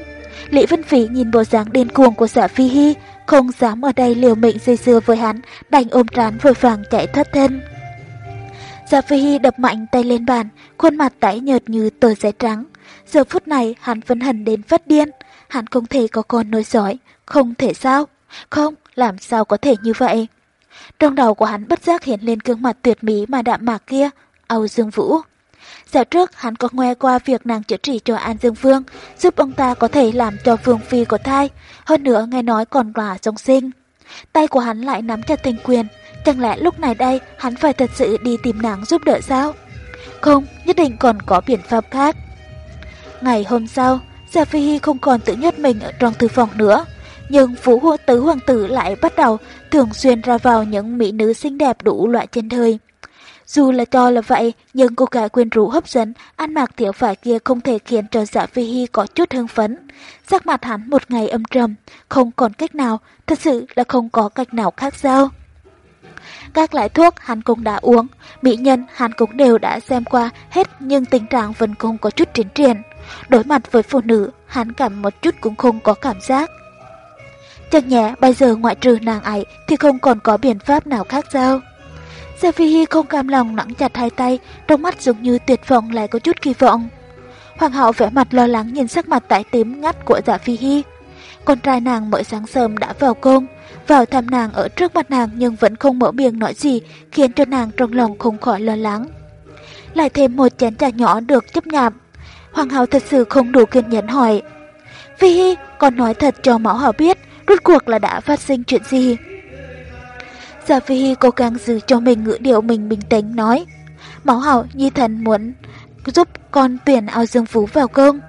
Lý Vân Phỉ nhìn bộ dáng điên cuồng của Dạ Phi hi không dám ở đây liều mệnh dây dưa với hắn, đành ôm trán vội vàng chạy thoát thân. Dạ Phi hi đập mạnh tay lên bàn, khuôn mặt tái nhợt như tờ giấy trắng. Giờ phút này hắn vẫn hận đến phát điên, hắn không thể có con nối dõi, không thể sao? Không, làm sao có thể như vậy? Trong đầu của hắn bất giác hiện lên gương mặt tuyệt mỹ mà đạm mạc kia, Âu Dương Vũ. Dạo trước hắn có nghe qua việc nàng chữa trị cho An Dương Vương, giúp ông ta có thể làm cho Vương Phi có thai, hơn nữa nghe nói còn quả giống sinh. Tay của hắn lại nắm chặt tình quyền, chẳng lẽ lúc này đây hắn phải thật sự đi tìm nàng giúp đỡ sao? Không, nhất định còn có biện pháp khác. Ngày hôm sau, Gia Phi Hi không còn tự nhốt mình ở trong thư phòng nữa, nhưng Phú Hộ Tứ Hoàng tử lại bắt đầu thường xuyên ra vào những mỹ nữ xinh đẹp đủ loại trên đời. Dù là cho là vậy, nhưng cô gái quyến rũ hấp dẫn, ăn mặc tiểu phải kia không thể khiến cho dạ phi hy có chút hưng phấn. Sắc mặt hắn một ngày âm trầm, không còn cách nào, thật sự là không có cách nào khác sao. Các loại thuốc hắn cũng đã uống, mỹ nhân hắn cũng đều đã xem qua hết nhưng tình trạng vẫn không có chút tiến triển. Đối mặt với phụ nữ, hắn cảm một chút cũng không có cảm giác. chắc nhẹ bây giờ ngoại trừ nàng ấy thì không còn có biện pháp nào khác sao? Gia Phi Hy không cam lòng nắm chặt hai tay, trong mắt giống như tuyệt vọng lại có chút kỳ vọng. Hoàng hậu vẻ mặt lo lắng nhìn sắc mặt tái tím ngắt của Dạ Phi Hy. Con trai nàng mỗi sáng sớm đã vào cung, vào thăm nàng ở trước mặt nàng nhưng vẫn không mở miệng nói gì, khiến cho nàng trong lòng không khỏi lo lắng. Lại thêm một chén trà nhỏ được chấp nhạp. Hoàng hậu thật sự không đủ kiên nhẫn hỏi. Phi Hy, con nói thật cho mẫu hậu biết, rốt cuộc là đã phát sinh chuyện gì? Giả Phi Hy cố gắng giữ cho mình ngữ điệu mình bình tĩnh nói. Máu hậu Nhi Thần muốn giúp con tuyển ao dương phú vào cơm.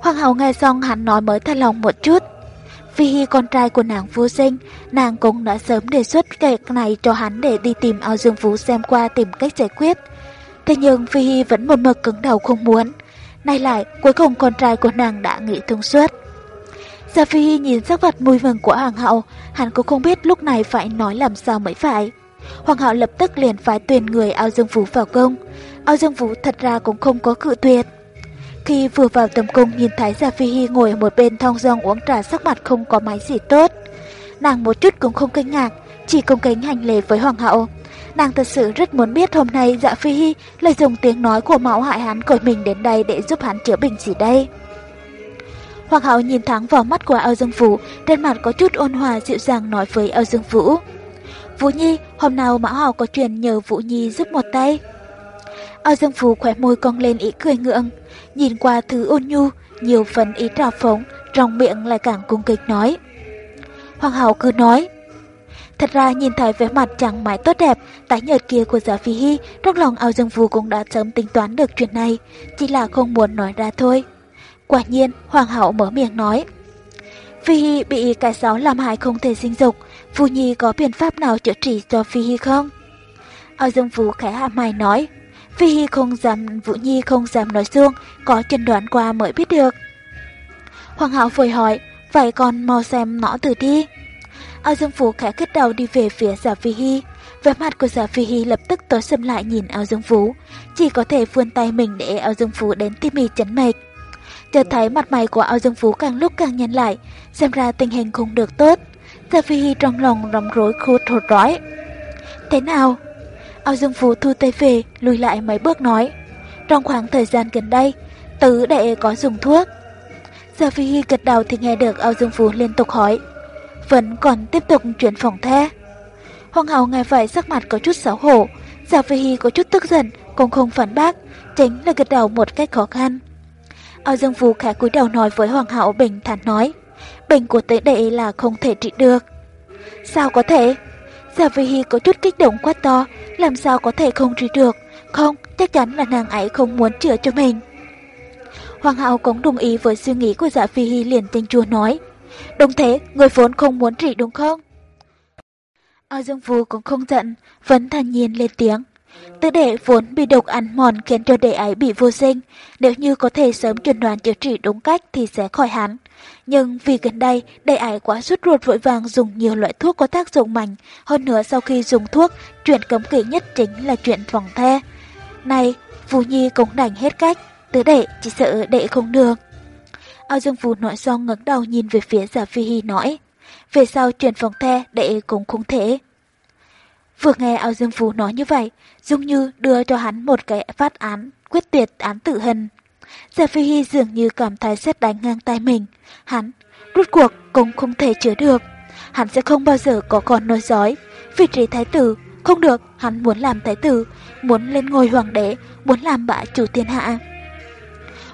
Hoàng hậu nghe xong hắn nói mới thật lòng một chút. Phi Hy con trai của nàng vô sinh, nàng cũng đã sớm đề xuất việc này cho hắn để đi tìm ao dương phú xem qua tìm cách giải quyết. Thế nhưng Phi Hy vẫn một mực cứng đầu không muốn. Nay lại, cuối cùng con trai của nàng đã nghĩ thông suốt. Gia Phi nhìn sắc mặt vui mừng của Hoàng hậu, hắn cũng không biết lúc này phải nói làm sao mới phải. Hoàng hậu lập tức liền phái tuyển người ao dương vũ vào công. Ao dương vũ thật ra cũng không có cự tuyệt. Khi vừa vào tầm cung nhìn thấy Gia Phi Hi ngồi ở một bên thong dong uống trà sắc mặt không có máy gì tốt. Nàng một chút cũng không kinh ngạc, chỉ công kính hành lễ với Hoàng hậu. Nàng thật sự rất muốn biết hôm nay Dạ Phi Hi lại dùng tiếng nói của mẫu hại hắn của mình đến đây để giúp hắn chữa bệnh gì đây. Hoàng hậu nhìn thẳng vào mắt của Âu Dương Vũ, trên mặt có chút ôn hòa dịu dàng nói với Âu Dương Vũ. Vũ Nhi, hôm nào Mã Hậu có chuyện nhờ Vũ Nhi giúp một tay. Âu Dương Vũ khỏe môi cong lên ý cười ngượng, nhìn qua thứ ôn nhu, nhiều phần ý trào phóng, trong miệng lại càng cung kịch nói. Hoàng hậu cứ nói. Thật ra nhìn thấy vẻ mặt chẳng mãi tốt đẹp, tái nhợt kia của Giả Phi Hy, trong lòng Âu Dương Vũ cũng đã sớm tính toán được chuyện này, chỉ là không muốn nói ra thôi. Quả nhiên, hoàng hậu mở miệng nói. Phi Hy bị cái sáo làm hại không thể sinh dục, Phu Nhi có biện pháp nào chữa trị cho Phi Hy không? Ao Dương Vũ khẽ hạ mày nói, Phi Hy không dám, Vũ Nhi không dám nói xuông, có chân đoán qua mới biết được. Hoàng hậu vội hỏi, vậy còn mau xem nó từ đi. Ao Dương Vũ khẽ kết đầu đi về phía giả Phi Hy. Vẻ mặt của giả Phi Hy lập tức tối sầm lại nhìn Ao Dương Vũ, chỉ có thể vươn tay mình để Ao Dương Vũ đến tim mì chấn mạch chợt thấy mặt mày của Ao Dương Phú càng lúc càng nhanh lại, xem ra tình hình không được tốt. Gia Phi Hy trong lòng rắm rối khô thột rói. Thế nào? Ao Dương Phú thu tay về, lùi lại mấy bước nói. Trong khoảng thời gian gần đây, tứ đệ có dùng thuốc. Gia Phi Hy gật đầu thì nghe được Ao Dương Phú liên tục hỏi. Vẫn còn tiếp tục chuyển phòng the. Hoàng hậu nghe vậy sắc mặt có chút xấu hổ, Gia Phi Hy có chút tức giận, cũng không phản bác, chính là gật đầu một cách khó khăn. Ao Dương Vũ khẽ cúi đầu nói với Hoàng hậu bình thản nói, bệnh của tế đệ là không thể trị được. Sao có thể? Giả Vi Hi có chút kích động quá to, làm sao có thể không trị được? Không, chắc chắn là nàng ấy không muốn chữa cho mình. Hoàng hậu cũng đồng ý với suy nghĩ của Giả Phi Hi liền tinh chua nói. Đúng thế, người vốn không muốn trị đúng không? Ao Dương Vũ cũng không giận, vẫn thản nhiên lên tiếng. Tư đệ vốn bị độc ăn mòn khiến cho đệ ấy bị vô sinh. Nếu như có thể sớm chuẩn đoán chữa trị đúng cách thì sẽ khỏi hắn. Nhưng vì gần đây, đệ ấy quá suốt ruột vội vàng dùng nhiều loại thuốc có tác dụng mạnh. Hơn nữa sau khi dùng thuốc, chuyện cấm kỵ nhất chính là chuyện phòng the. Này, Vũ Nhi cũng đành hết cách, tứ đệ chỉ sợ đệ không được. Ao Dương Vũ nói xong ngẩng đầu nhìn về phía Giả Phi Hy nói, về sau chuyện phòng the đệ cũng không thể. Vừa nghe Ao Dương Phú nói như vậy, Dung Như đưa cho hắn một cái phát án, quyết tuyệt án tử hình. Giả Phi Hy dường như cảm thấy xét đánh ngang tay mình. Hắn, rút cuộc cũng không thể chứa được. Hắn sẽ không bao giờ có con nói dối. Vị trí thái tử, không được, hắn muốn làm thái tử, muốn lên ngôi hoàng đế, muốn làm bạ chủ thiên hạ.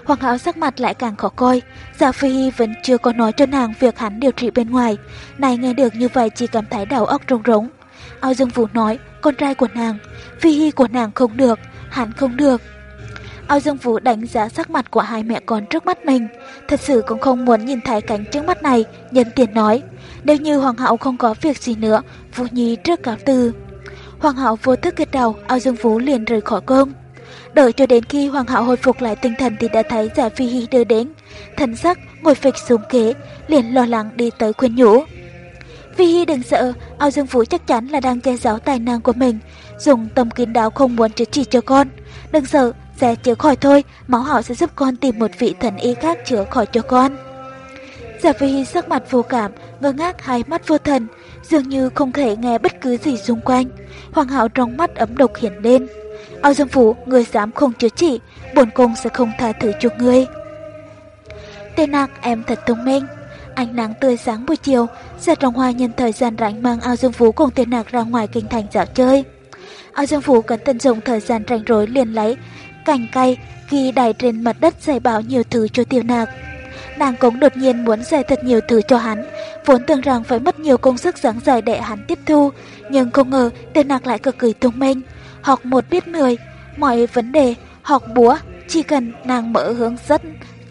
Hoàng hảo sắc mặt lại càng khó coi, Giả Phi Hy vẫn chưa có nói cho nàng việc hắn điều trị bên ngoài. Này nghe được như vậy chỉ cảm thấy đầu óc rống rống. Ao Dương Vũ nói, con trai của nàng, Phi hi của nàng không được, hắn không được. Ao Dương Vũ đánh giá sắc mặt của hai mẹ con trước mắt mình. Thật sự cũng không muốn nhìn thấy cảnh trước mắt này, nhân tiện nói. Nếu như Hoàng hậu không có việc gì nữa, Vũ Nhi trước cáo từ. Hoàng hậu vô thức gật đầu, Ao Dương Vũ liền rời khỏi cơm. Đợi cho đến khi Hoàng hậu hồi phục lại tinh thần thì đã thấy Giả Phi hi đưa đến. Thần sắc, ngồi phịch xuống kế, liền lo lắng đi tới khuyên nhủ. Vi Hi đừng sợ, Ao Dương Vũ chắc chắn là đang che giấu tài năng của mình, dùng tâm kín đáo không muốn chữa trị cho con. Đừng sợ, sẽ chữa khỏi thôi, máu họ sẽ giúp con tìm một vị thần y khác chữa khỏi cho con. Giả Vi Hi sắc mặt vô cảm, ngơ ngác hai mắt vô thần, dường như không thể nghe bất cứ gì xung quanh. Hoàng hậu trong mắt ấm độc hiện lên. Ao Dương Phủ, người dám không chữa trị, bổn cung sẽ không tha thứ cho ngươi. Tên nạc em thật thông minh. Ánh nắng tươi sáng buổi chiều, Giật Rồng Hoa nhân thời gian rảnh mang Ao Dương Phú cùng tiên nạc ra ngoài kinh thành dạo chơi. Ao Dương Phú cần tận dụng thời gian rảnh rỗi liền lấy cành cây ghi đài trên mặt đất dạy bảo nhiều thứ cho tiêu nạc. Nàng cũng đột nhiên muốn dạy thật nhiều thứ cho hắn, vốn tưởng rằng phải mất nhiều công sức giảng giải để hắn tiếp thu, nhưng không ngờ tiêu nạc lại cực kỳ thông minh, học một biết mười, mọi vấn đề, học búa, chỉ cần nàng mở hướng dẫn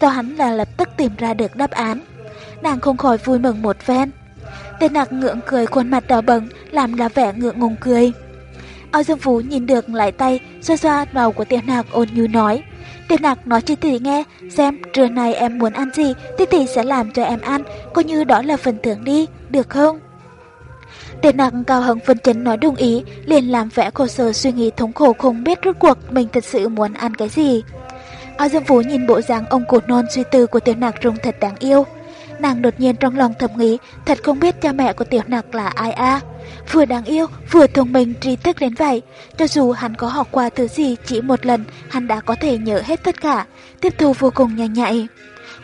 cho hắn là lập tức tìm ra được đáp án. Nàng không khỏi vui mừng một phen. Tên nạc ngượng cười khuôn mặt đỏ bừng, làm là vẻ ngượng ngùng cười. Ao Dương Phú nhìn được lại tay, xoa xoa đầu của tiểu nạc ôn nhu nói. Tiểu nạc nói cho tỷ nghe, xem trưa nay em muốn ăn gì thì tỷ sẽ làm cho em ăn, coi như đó là phần thưởng đi, được không? Tiểu nạc cao hứng phân chấn nói đồng ý, liền làm vẻ khổ sở suy nghĩ thống khổ không biết rốt cuộc mình thật sự muốn ăn cái gì. Ao Dương Phú nhìn bộ dáng ông cột non suy tư của tiểu nạc trông thật đáng yêu. Nàng đột nhiên trong lòng thầm nghĩ, thật không biết cha mẹ của tiểu nặc là ai a. Vừa đáng yêu, vừa thông minh trí thức đến vậy. Cho dù hắn có học qua thứ gì chỉ một lần, hắn đã có thể nhớ hết tất cả, tiếp thu vô cùng nhanh nhạy.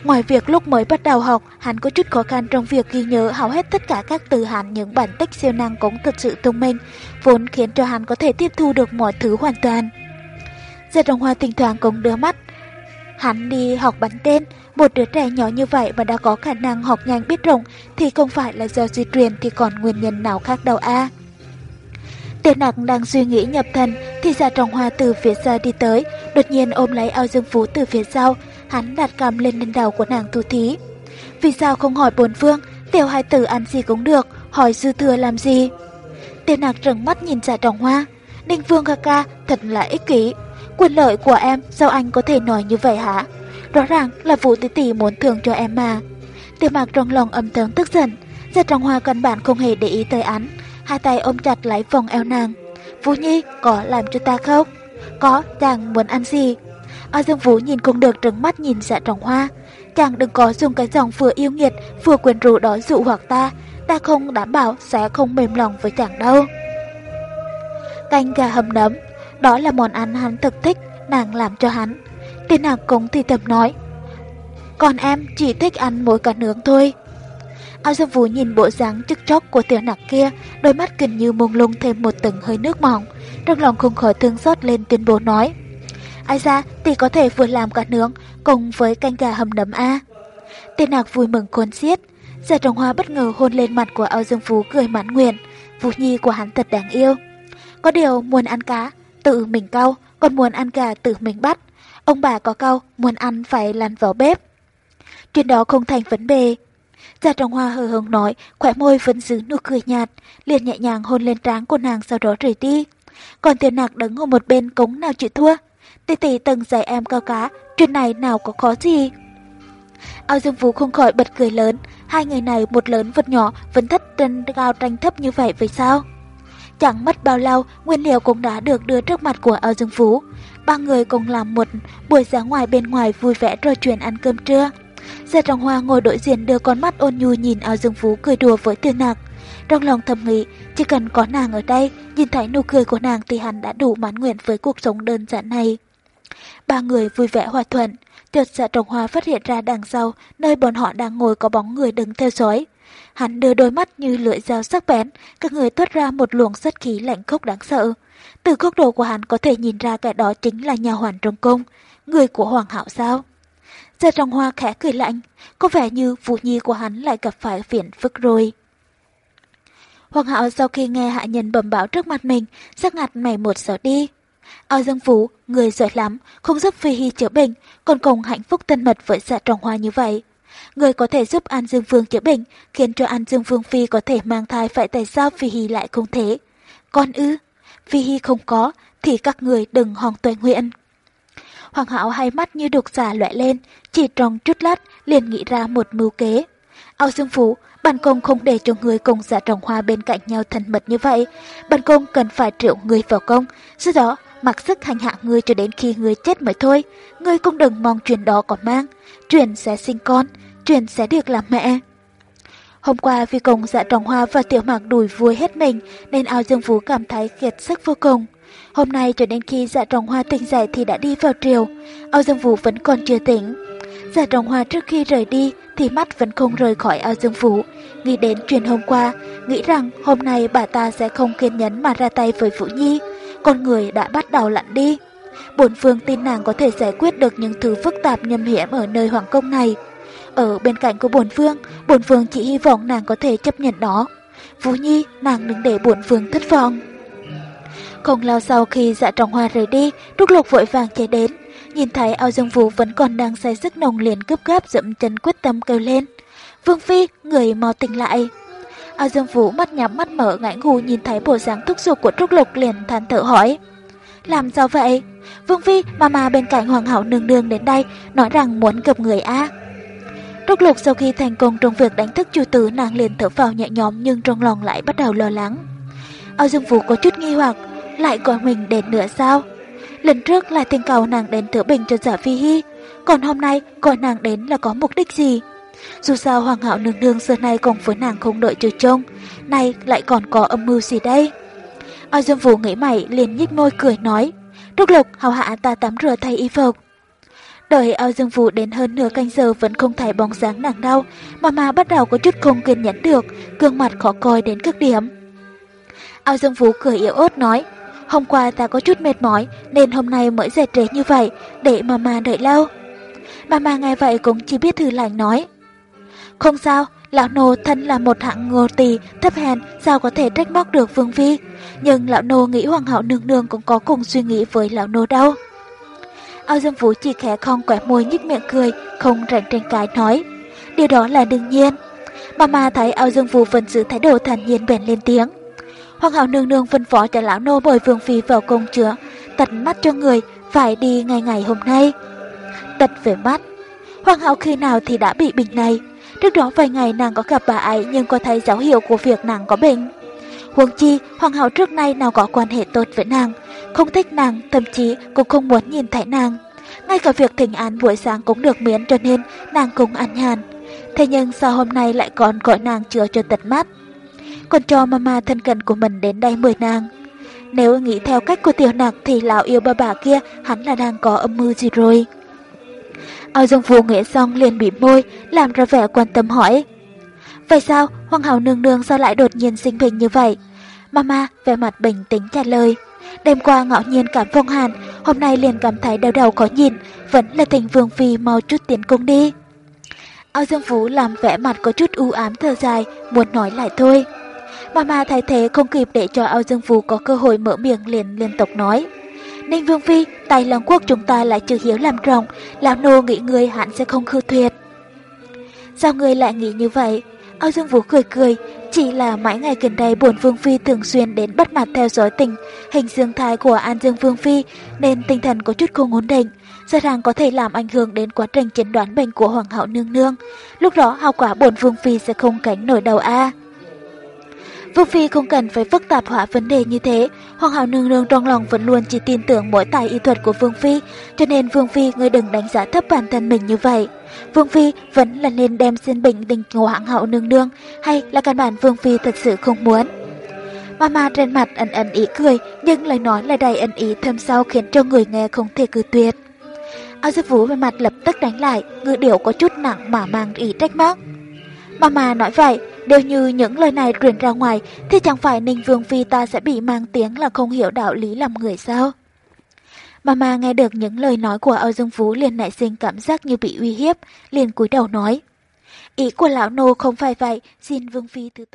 Ngoài việc lúc mới bắt đầu học, hắn có chút khó khăn trong việc ghi nhớ hầu hết tất cả các từ hắn những bản tích siêu năng cũng thực sự thông minh, vốn khiến cho hắn có thể tiếp thu được mọi thứ hoàn toàn. Giật đồng hoa thỉnh thoảng cũng đưa mắt. Hắn đi học bắn tên, một đứa trẻ nhỏ như vậy mà đã có khả năng học nhanh biết rộng thì không phải là do di truyền thì còn nguyên nhân nào khác đâu a. À. Tiểu nặc đang suy nghĩ nhập thần thì giả trọng hoa từ phía xa đi tới, đột nhiên ôm lấy ao dương phú từ phía sau, hắn đặt cầm lên lên đầu của nàng thu thí. Vì sao không hỏi bốn phương, tiểu hai tử ăn gì cũng được, hỏi dư thừa làm gì? Tiền nặc trừng mắt nhìn giả trọng hoa, Ninh Vương ca ca thật là ích kỷ. Quyền lợi của em, sao anh có thể nói như vậy hả? Rõ ràng là Vũ Tỷ Tỷ muốn thưởng cho em mà. Tiêu mặc trong lòng âm thầm tức giận. Gia Trọng Hoa căn bản không hề để ý tới án. Hai tay ôm chặt lấy vòng eo nàng. Vũ Nhi, có làm cho ta khóc? Có, chàng muốn ăn gì? A Dương Vũ nhìn không được trừng mắt nhìn dạ trọng hoa. Chàng đừng có dùng cái giọng vừa yêu nghiệt, vừa quyền rũ đó dụ hoặc ta. Ta không đảm bảo sẽ không mềm lòng với chàng đâu. Canh gà hầm nấm, đó là món ăn hắn thực thích, nàng làm cho hắn. Tên nàng cũng thì thầm nói. Còn em chỉ thích ăn mỗi cả nướng thôi. Ao Dương Vũ nhìn bộ dáng chức chóc của tiểu nặc kia, đôi mắt gần như mông lung thêm một tầng hơi nước mỏng. Trong lòng không khỏi thương xót lên tuyên bố nói. Ai ra thì có thể vừa làm cả nướng cùng với canh gà hầm nấm A. Tên nạc vui mừng khôn xiết. Giả trồng hoa bất ngờ hôn lên mặt của Ao Dương Phú cười mãn nguyện. Vũ nhi của hắn thật đáng yêu. Có điều muốn ăn cá, tự mình cau, còn muốn ăn gà tự mình bắt. Ông bà có câu, muốn ăn phải lăn vào bếp. Chuyện đó không thành vấn đề. Gia Trọng Hoa hờ hững nói, khỏe môi vẫn giữ nụ cười nhạt, liền nhẹ nhàng hôn lên trán của nàng sau đó rời đi. Còn tiền nạc đứng ở một bên cống nào chịu thua. Tỷ tỷ từng dạy em cao cá, chuyện này nào có khó gì. Ao Dương Vũ không khỏi bật cười lớn, hai người này một lớn một nhỏ vẫn thất trên cao tranh thấp như vậy vậy sao? Chẳng mất bao lâu, nguyên liệu cũng đã được đưa trước mặt của Âu Dương Phú Ba người cùng làm một buổi sáng ngoài bên ngoài vui vẻ trò chuyện ăn cơm trưa. Gia Trọng Hoa ngồi đối diện đưa con mắt ôn nhu nhìn Âu Dương Phú cười đùa với Tiêu Nạc. Trong lòng thầm nghĩ, chỉ cần có nàng ở đây, nhìn thấy nụ cười của nàng thì hắn đã đủ mãn nguyện với cuộc sống đơn giản này. Ba người vui vẻ hòa thuận, chợt dạ trọng hoa phát hiện ra đằng sau, nơi bọn họ đang ngồi có bóng người đứng theo dõi. Hắn đưa đôi mắt như lưỡi dao sắc bén, các người thoát ra một luồng sát khí lạnh khốc đáng sợ. Từ góc độ của hắn có thể nhìn ra cái đó chính là nhà hoàn trong cung, người của hoàng hậu sao? gia trọng hoa khẽ cười lạnh, có vẻ như vụ nhi của hắn lại gặp phải phiền phức rồi. Hoàng hạo sau khi nghe hạ nhân bẩm báo trước mặt mình, sắc ngặt mày một sợ đi. Ao Dương Phú, người giỏi lắm, không giúp Phi Hy chữa bệnh, còn cùng hạnh phúc tân mật với dạ trọng hoa như vậy. Người có thể giúp An Dương Vương chữa bệnh, khiến cho An Dương Vương Phi có thể mang thai phải tại sao Phi Hy lại không thế? Con ư? Phi Hy không có, thì các người đừng hòng tuệ nguyện. Hoàng hảo hai mắt như đục giả loại lên, chỉ trong chút lát liền nghĩ ra một mưu kế. Ao Dương Phú, Bản công không để cho người cùng giả trồng hoa bên cạnh nhau thân mật như vậy. Bản công cần phải triệu người vào công, sau đó mặc sức hành hạ người cho đến khi người chết mới thôi. Người cũng đừng mong chuyện đó còn mang. Chuyện sẽ sinh con, Truyền sẽ được làm mẹ. Hôm qua vì cùng dạ trồng hoa và tiểu mạc đùi vui hết mình nên ao dương Vũ cảm thấy kiệt sức vô cùng. Hôm nay cho đến khi dạ trồng hoa tỉnh dậy thì đã đi vào triều. Ao dương Vũ vẫn còn chưa tỉnh. Dạ trồng hoa trước khi rời đi thì mắt vẫn không rời khỏi ao dương Vũ. Nghĩ đến chuyện hôm qua, nghĩ rằng hôm nay bà ta sẽ không kiên nhẫn mà ra tay với Vũ Nhi. Con người đã bắt đầu lặn đi. Bổn phương tin nàng có thể giải quyết được những thứ phức tạp nhầm hiểm ở nơi hoàng công này. Ở bên cạnh của bổn phương, bổn phương chỉ hy vọng nàng có thể chấp nhận đó. Vũ Nhi, nàng đừng để bổn phương thất vọng. Không lâu sau khi dạ trọng hoa rời đi, Trúc Lục vội vàng chạy đến. Nhìn thấy ao dương vũ vẫn còn đang say sức nồng liền cướp gáp dậm chân quyết tâm kêu lên. Vương Phi, người mau tỉnh lại. ao dương vũ mắt nhắm mắt mở ngãi ngủ nhìn thấy bộ dáng thúc giục của Trúc Lục liền than thở hỏi. Làm sao vậy? Vương Phi, mà mà bên cạnh Hoàng hậu nương nương đến đây, nói rằng muốn gặp người A. Trúc Lục sau khi thành công trong việc đánh thức chủ tử nàng liền thở vào nhẹ nhõm nhưng trong lòng lại bắt đầu lo lắng. ao dương vũ có chút nghi hoặc, lại gọi mình đến nữa sao? Lần trước là tình cầu nàng đến thử bình cho giả phi hy, còn hôm nay gọi nàng đến là có mục đích gì? Dù sao hoàng hạo nương nương xưa nay cùng với nàng không đợi trừ trông, nay lại còn có âm mưu gì đây? Ao Dương Vũ nghĩ mày liền nhích môi cười nói, Trúc Lục hào hạ ta tắm rửa thay y phục. Đợi ao Dương Vũ đến hơn nửa canh giờ vẫn không thấy bóng dáng nàng đâu, mà mà bắt đầu có chút không kiên nhẫn được, gương mặt khó coi đến cực điểm. Ao Dương Vũ cười yếu ớt nói, Hôm qua ta có chút mệt mỏi nên hôm nay mới dậy trễ như vậy để mama đợi lâu. Mama nghe vậy cũng chỉ biết thư lành nói. Không sao, lão nô thân là một hạng ngô tỳ thấp hèn sao có thể trách móc được vương Vi? Nhưng lão nô nghĩ hoàng hậu nương nương cũng có cùng suy nghĩ với lão nô đâu. Ao Dương Vũ chỉ khẽ không quẹt môi nhếch miệng cười, không rảnh tranh cái nói. Điều đó là đương nhiên. Mama thấy Ao Dương Vũ vẫn giữ thái độ thản nhiên bèn lên tiếng. Hoàng hậu nương nương phân phó cho lão nô bồi vương phi vào công chữa, tật mắt cho người, phải đi ngày ngày hôm nay. Tật về mắt. Hoàng hậu khi nào thì đã bị bệnh này. Trước đó vài ngày nàng có gặp bà ấy nhưng có thấy dấu hiệu của việc nàng có bệnh. Huống chi, hoàng hậu trước nay nào có quan hệ tốt với nàng, không thích nàng, thậm chí cũng không muốn nhìn thấy nàng. Ngay cả việc thỉnh án buổi sáng cũng được miễn cho nên nàng cũng ăn nhàn. Thế nhưng sao hôm nay lại còn gọi nàng chữa cho tật mắt? còn cho mama thân cận của mình đến đây mời nàng. Nếu nghĩ theo cách của tiểu nặc thì lão yêu bà bà kia hắn là đang có âm mưu gì rồi. Ao Dương Phu nghĩa xong liền bị môi, làm ra vẻ quan tâm hỏi. Vậy sao, Hoàng hậu nương nương sao lại đột nhiên sinh bệnh như vậy? Mama vẻ mặt bình tĩnh trả lời. Đêm qua ngẫu nhiên cảm phong hàn, hôm nay liền cảm thấy đau đầu khó nhìn, vẫn là tình vương phi mau chút tiến cung đi. Ao Dương Phú làm vẻ mặt có chút u ám thở dài, muốn nói lại thôi. Mama thay thế không kịp để cho Ao Dương Phú có cơ hội mở miệng liền liên tục nói. Ninh Vương Phi, tài lòng quốc chúng ta lại chưa hiếu làm rộng, lão nô nghĩ người hẳn sẽ không khư tuyệt. Sao người lại nghĩ như vậy? Âu Dương Vũ cười cười, chỉ là mãi ngày gần đây buồn Vương Phi thường xuyên đến bắt mặt theo dõi tình hình dương thái của An Dương Vương Phi nên tinh thần có chút không ổn định. sợ rằng có thể làm ảnh hưởng đến quá trình chẩn đoán bệnh của Hoàng hậu nương nương. Lúc đó hậu quả buồn vương phi sẽ không cánh nổi đầu a. Vương Phi không cần phải phức tạp hóa vấn đề như thế, Hoàng hậu nương nương trong lòng vẫn luôn chỉ tin tưởng mỗi tài y thuật của Vương Phi, cho nên Vương Phi ngươi đừng đánh giá thấp bản thân mình như vậy. Vương Phi vẫn là nên đem xin bệnh tình của Hoàng hậu nương nương, hay là căn bản Vương Phi thật sự không muốn. Mama trên mặt ẩn ẩn ý cười, nhưng lời nói lại đầy ẩn ý thâm sâu khiến cho người nghe không thể cư tuyệt. Ao Diệp Vũ về mặt lập tức đánh lại, ngữ điệu có chút nặng mà mang ý trách móc. Mama nói vậy, nếu như những lời này truyền ra ngoài thì chẳng phải Ninh Vương Phi ta sẽ bị mang tiếng là không hiểu đạo lý làm người sao? Mama nghe được những lời nói của Âu Dương Phú liền nảy sinh cảm giác như bị uy hiếp, liền cúi đầu nói. Ý của lão nô không phải vậy, xin Vương Phi thứ tội.